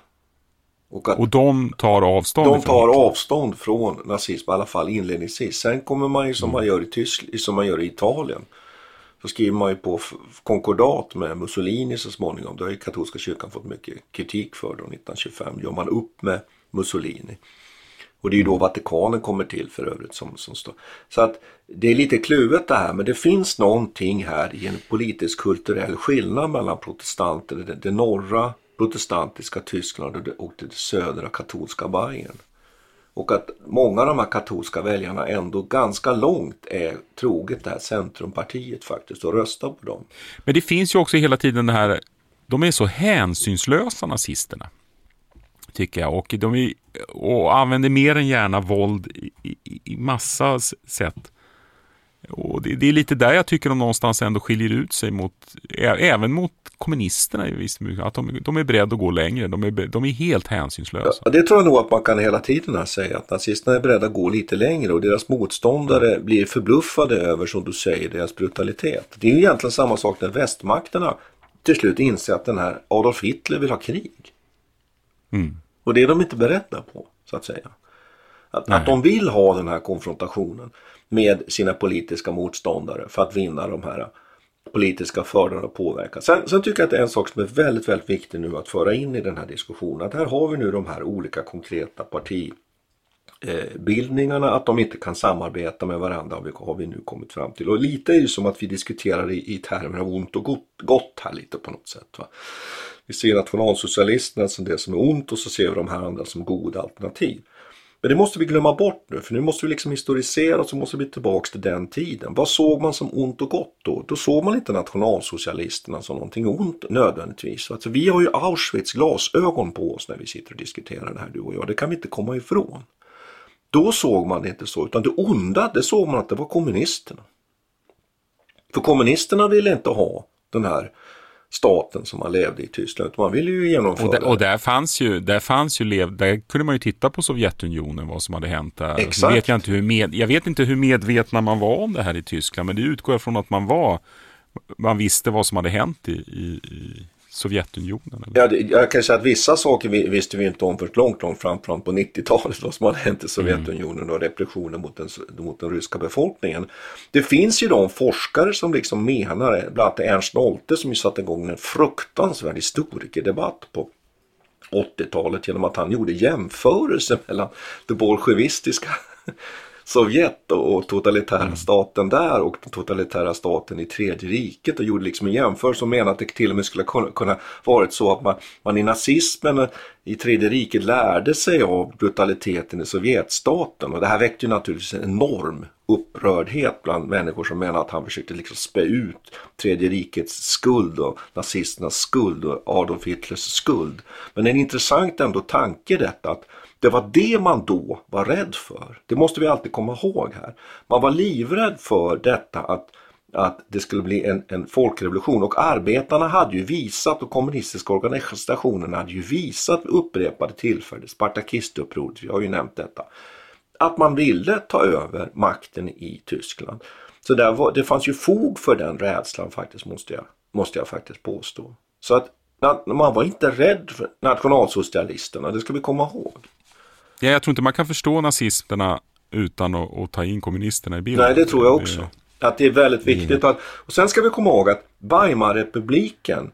Och, att och de tar avstånd? De tar från... avstånd från nazism, i alla fall inledningsvis. Sen kommer man ju som, mm. man, gör i Tyskland, som man gör i Italien. Så skriver man ju på konkordat med Mussolini så småningom. Det har ju katolska kyrkan fått mycket kritik för då 1925. Gör man upp med Mussolini. Och det är ju då Vatikanen kommer till för övrigt. Som, som står. Så att det är lite kluvet det här men det finns någonting här i en politisk kulturell skillnad mellan protestanter, det, det norra protestantiska Tyskland och det södra katolska Bayern. Och att många av de här katolska väljarna ändå ganska långt är troget det här centrumpartiet faktiskt och röstar på dem. Men det finns ju också hela tiden det här, de är så hänsynslösa nazisterna. Tycker jag. Och de är, och använder mer än gärna våld i, i, i massa sätt. Och det, det, är lite där jag tycker de någonstans ändå skiljer ut sig mot, även mot kommunisterna i viss mån. Att de, de, är beredda att gå längre, de är, de är helt hänsynslösa. Ja, det tror jag nog att man kan hela tiden säga, att nazisterna är beredda att gå lite längre och deras motståndare mm. blir förbluffade över, som du säger, deras brutalitet. Det är ju egentligen samma sak när västmakterna till slut inser att den här Adolf Hitler vill ha krig. Mm. Och det är de inte beredda på, så att säga. Att, att de vill ha den här konfrontationen med sina politiska motståndare för att vinna de här politiska fördelarna och påverka. Sen, sen, tycker jag att det är en sak som är väldigt, väldigt viktig nu att föra in i den här diskussionen. Att här har vi nu de här olika konkreta partibildningarna, att de inte kan samarbeta med varandra har vi, har vi nu kommit fram till. Och lite är det som att vi diskuterar i, i termer av ont och gott, gott här lite på något sätt. Va? Vi ser nationalsocialisterna som det som är ont och så ser vi de här andra som goda alternativ. Men det måste vi glömma bort nu för nu måste vi liksom historisera och så måste vi tillbaks till den tiden. Vad såg man som ont och gott då? Då såg man inte nationalsocialisterna som någonting ont nödvändigtvis. Alltså, vi har ju Auschwitz glasögon på oss när vi sitter och diskuterar det här du och jag. Det kan vi inte komma ifrån. Då såg man det inte så utan det onda det såg man att det var kommunisterna. För kommunisterna ville inte ha den här staten som man levde i Tyskland. Man ville ju genomföra och, där, och där fanns ju, där fanns ju lev, där kunde man ju titta på Sovjetunionen vad som hade hänt där. Exakt. Vet jag, inte hur med, jag vet inte hur medvetna man var om det här i Tyskland men det utgår från att man var man visste vad som hade hänt i, i, i Sovjetunionen? Eller? Ja, det, jag kan säga att vissa saker visste vi inte om först långt, långt fram, fram på 90-talet vad som hade hänt i Sovjetunionen mm. och repressionen mot den, mot den ryska befolkningen. Det finns ju de forskare som liksom menar, bland annat Ernst Nolte som ju satte igång en fruktansvärd historikerdebatt på 80-talet genom att han gjorde jämförelser mellan det bolsjevistiska Sovjet och totalitära mm. staten där och den totalitära staten i tredje riket och gjorde liksom en jämförelse och menade att det till och med skulle kunna, varit så att man, man i nazismen i tredje riket lärde sig av brutaliteten i Sovjetstaten och det här väckte ju naturligtvis en enorm upprördhet bland människor som menar att han försökte liksom spä ut tredje rikets skuld och nazisternas skuld och Adolf Hitlers skuld. Men en intressant ändå tanke detta att det var det man då var rädd för. Det måste vi alltid komma ihåg här. Man var livrädd för detta att, att det skulle bli en, en folkrevolution och arbetarna hade ju visat och kommunistiska organisationerna hade ju visat vid upprepade tillfällen, Spartakistupproret, vi har ju nämnt detta, att man ville ta över makten i Tyskland. Så där var, det fanns ju fog för den rädslan faktiskt måste jag, måste jag faktiskt påstå. Så att man var inte rädd för nationalsocialisterna, det ska vi komma ihåg. Ja, jag tror inte man kan förstå nazisterna utan att, att ta in kommunisterna i bilden. Nej, det tror jag också. Att det är väldigt viktigt. Att, och sen ska vi komma ihåg att Weimarrepubliken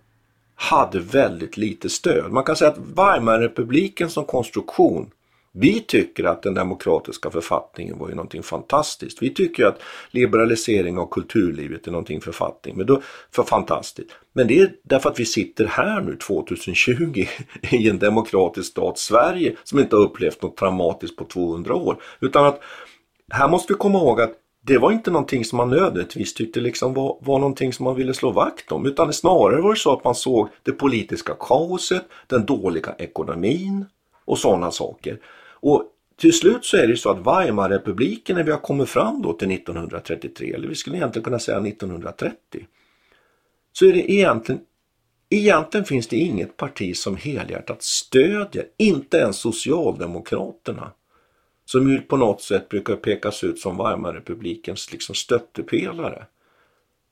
hade väldigt lite stöd. Man kan säga att Weimarrepubliken som konstruktion vi tycker att den demokratiska författningen var ju någonting fantastiskt. Vi tycker att liberalisering av kulturlivet är någonting författning, men då, för fantastiskt. Men det är därför att vi sitter här nu 2020 i en demokratisk stat, Sverige, som inte har upplevt något traumatiskt på 200 år. Utan att här måste vi komma ihåg att det var inte någonting som man nödvändigtvis tyckte liksom var, var någonting som man ville slå vakt om. Utan snarare var det så att man såg det politiska kaoset, den dåliga ekonomin och sådana saker. Och till slut så är det så att Weimarrepubliken när vi har kommit fram då till 1933, eller vi skulle egentligen kunna säga 1930, så är det egentligen Egentligen finns det inget parti som helhjärtat stödjer, inte ens Socialdemokraterna, som ju på något sätt brukar pekas ut som Weimarrepublikens liksom stöttepelare,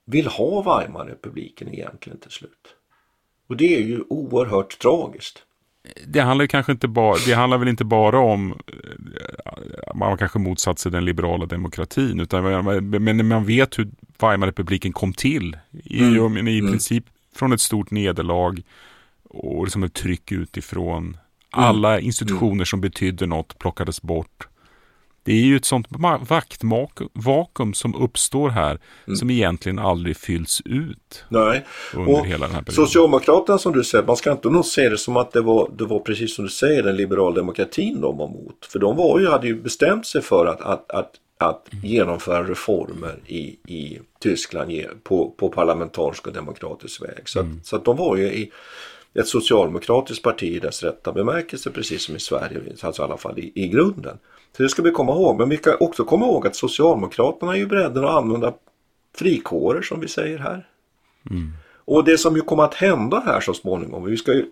vill ha Weimarrepubliken egentligen till slut. Och det är ju oerhört tragiskt det handlar kanske inte bara, det handlar väl inte bara om eh, man har kanske motsatt sig den liberala demokratin, utan men man vet hur Weimarrepubliken kom till. I, mm. i mm. princip från ett stort nederlag och liksom ett tryck utifrån. Mm. Alla institutioner som betydde något plockades bort. Det är ju ett sånt vaktvakuum som uppstår här mm. som egentligen aldrig fylls ut. Nej, under och hela den här perioden. Socialdemokraterna som du säger, man ska inte nog se det som att det var, det var precis som du säger den liberaldemokratin de var mot. För de var ju, hade ju bestämt sig för att, att, att, att mm. genomföra reformer i, i Tyskland på, på parlamentarisk och demokratisk väg. Så, mm. att, så att de var ju i ett socialdemokratiskt parti i dess rätta bemärkelse precis som i Sverige, alltså i alla fall i, i grunden. Så det ska vi komma ihåg. Men vi kan också komma ihåg att Socialdemokraterna är ju beredda att använda frikårer som vi säger här. Mm. Och det som ju kommer att hända här så småningom. Vi ska,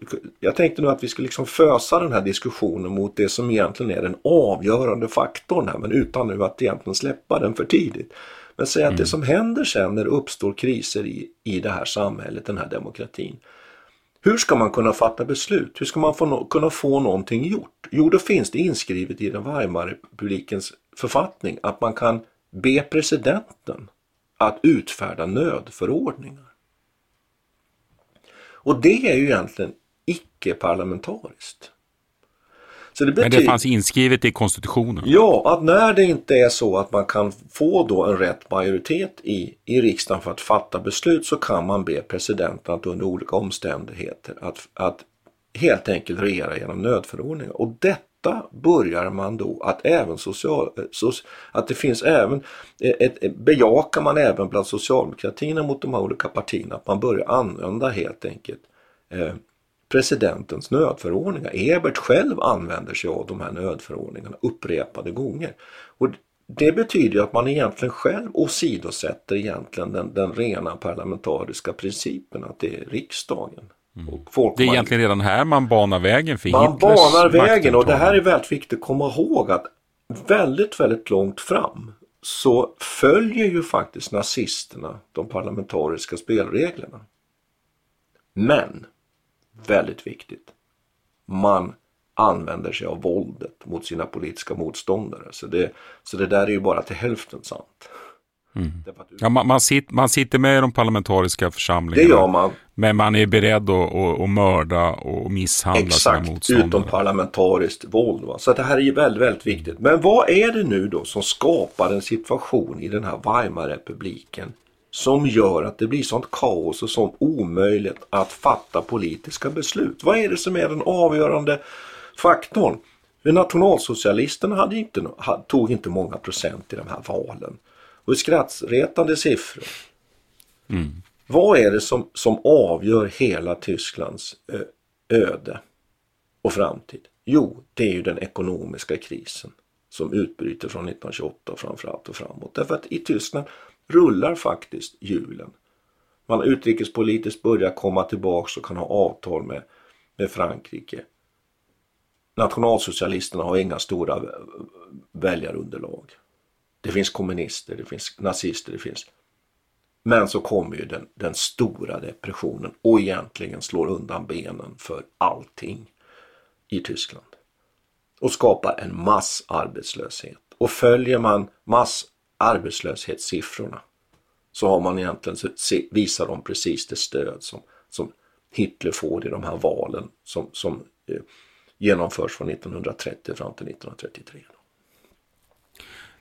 jag tänkte nu att vi ska liksom fösa den här diskussionen mot det som egentligen är den avgörande faktorn här. Men utan nu att egentligen släppa den för tidigt. Men säga mm. att det mm. som händer sen när det uppstår kriser i, i det här samhället, den här demokratin. Hur ska man kunna fatta beslut? Hur ska man få no kunna få någonting gjort? Jo, då finns det inskrivet i den Weimarrepublikens författning att man kan be presidenten att utfärda nödförordningar. Och det är ju egentligen icke-parlamentariskt. Så det betyder, Men det fanns inskrivet i konstitutionen? Ja, att när det inte är så att man kan få då en rätt majoritet i, i riksdagen för att fatta beslut så kan man be presidenten att under olika omständigheter att, att helt enkelt regera genom nödförordningar. Och detta börjar man då att även social, att det finns även, ett, ett, bejakar man även bland socialdemokratierna mot de här olika partierna att man börjar använda helt enkelt eh, presidentens nödförordningar. Ebert själv använder sig av de här nödförordningarna upprepade gånger. Och det betyder att man egentligen själv åsidosätter egentligen den, den rena parlamentariska principen att det är riksdagen. Mm. det är egentligen redan här man banar vägen för Man banar vägen och det här är väldigt viktigt att komma ihåg att väldigt, väldigt långt fram så följer ju faktiskt nazisterna de parlamentariska spelreglerna. Men väldigt viktigt. Man använder sig av våldet mot sina politiska motståndare. Så det, så det där är ju bara till hälften sant. Mm. Ja, man, man, sitter, man sitter med i de parlamentariska församlingarna. Det gör man. Men man är beredd att, att, att mörda och misshandla Exakt, sina motståndare. utom parlamentariskt våld. Va? Så det här är ju väldigt, väldigt viktigt. Men vad är det nu då som skapar en situation i den här Weimarrepubliken som gör att det blir sånt kaos och sånt omöjligt att fatta politiska beslut. Vad är det som är den avgörande faktorn? För nationalsocialisterna hade inte, tog inte många procent i de här valen. Och skrattretande siffror. Mm. Vad är det som, som avgör hela Tysklands öde och framtid? Jo, det är ju den ekonomiska krisen som utbryter från 1928 framförallt och framåt. Därför att i Tyskland rullar faktiskt hjulen. Man utrikespolitiskt börjar komma tillbaks och kan ha avtal med, med Frankrike. Nationalsocialisterna har inga stora väljarunderlag. Det finns kommunister, det finns nazister, det finns... Men så kommer ju den, den stora depressionen och egentligen slår undan benen för allting i Tyskland. Och skapar en massarbetslöshet. Och följer man arbetslöshetssiffrorna så har man egentligen visar de precis det stöd som, som Hitler får i de här valen som, som eh, genomförs från 1930 fram till 1933.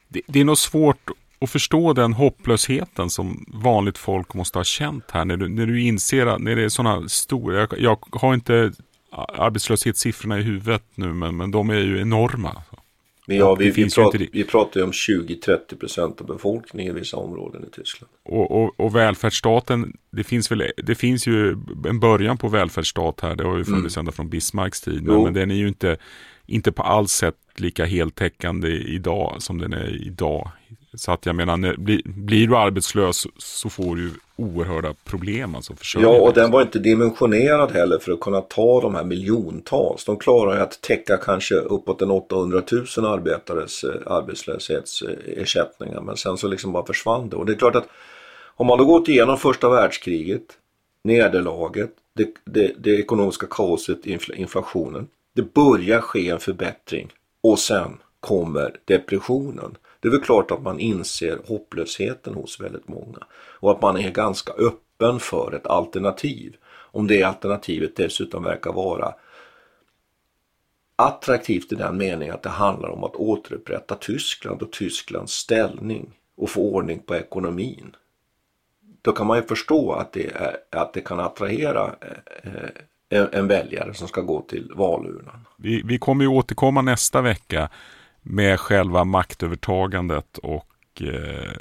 Det, det är nog svårt att förstå den hopplösheten som vanligt folk måste ha känt här när du, när du inser att när det är sådana stora, jag, jag har inte arbetslöshetssiffrorna i huvudet nu men, men de är ju enorma. Ja, vi, vi, prat, vi pratar ju om 20-30 procent av befolkningen i vissa områden i Tyskland. Och, och, och, välfärdsstaten, det finns, väl, det finns ju en början på välfärdsstat här. Det har ju funnits mm. ända från Bismarcks tid. Men, men den är ju inte, inte på allt sätt lika heltäckande idag som den är idag så att jag menar, när, blir, blir du arbetslös så får du oerhörda problem. Alltså ja, och den var inte dimensionerad heller för att kunna ta de här miljontals. De klarar ju att täcka kanske uppåt en 800 000 arbetares eh, arbetslöshetsersättningar. Men sen så liksom bara försvann det. Och det är klart att om man då gått igenom första världskriget, nederlaget, det, det, det ekonomiska kaoset, inflationen. Det börjar ske en förbättring och sen kommer depressionen det är väl klart att man inser hopplösheten hos väldigt många och att man är ganska öppen för ett alternativ. Om det alternativet dessutom verkar vara attraktivt i den meningen att det handlar om att återupprätta Tyskland och Tysklands ställning och få ordning på ekonomin. Då kan man ju förstå att det, är, att det kan attrahera en, en väljare som ska gå till valurnan. Vi, vi kommer ju återkomma nästa vecka med själva maktövertagandet och eh,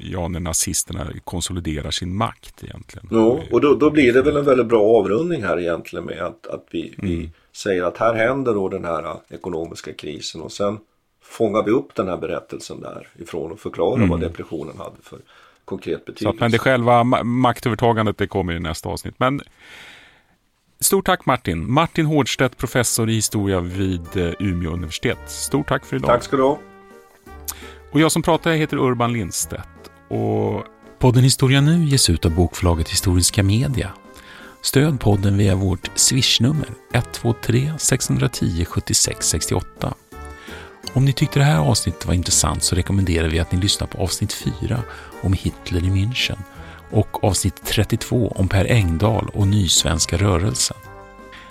ja, när nazisterna konsoliderar sin makt egentligen. Ja, och då, då blir det väl en väldigt bra avrundning här egentligen med att, att vi, mm. vi säger att här händer då den här ekonomiska krisen och sen fångar vi upp den här berättelsen därifrån och förklarar mm. vad depressionen hade för konkret betydelse. Så men det själva maktövertagandet det kommer i nästa avsnitt. Men Stort tack Martin. Martin Hårdstedt, professor i historia vid eh, Umeå universitet. Stort tack för idag. Tack ska du ha. Och jag som pratar heter Urban Lindstedt. Och podden Historia Nu ges ut av bokförlaget Historiska Media. Stöd podden via vårt swishnummer 123 610 76 68. Om ni tyckte det här avsnittet var intressant så rekommenderar vi att ni lyssnar på avsnitt 4 om Hitler i München och avsnitt 32 om Per Engdahl och Nysvenska rörelsen.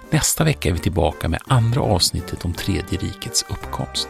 Nästa vecka är vi tillbaka med andra avsnittet om Tredje rikets uppkomst.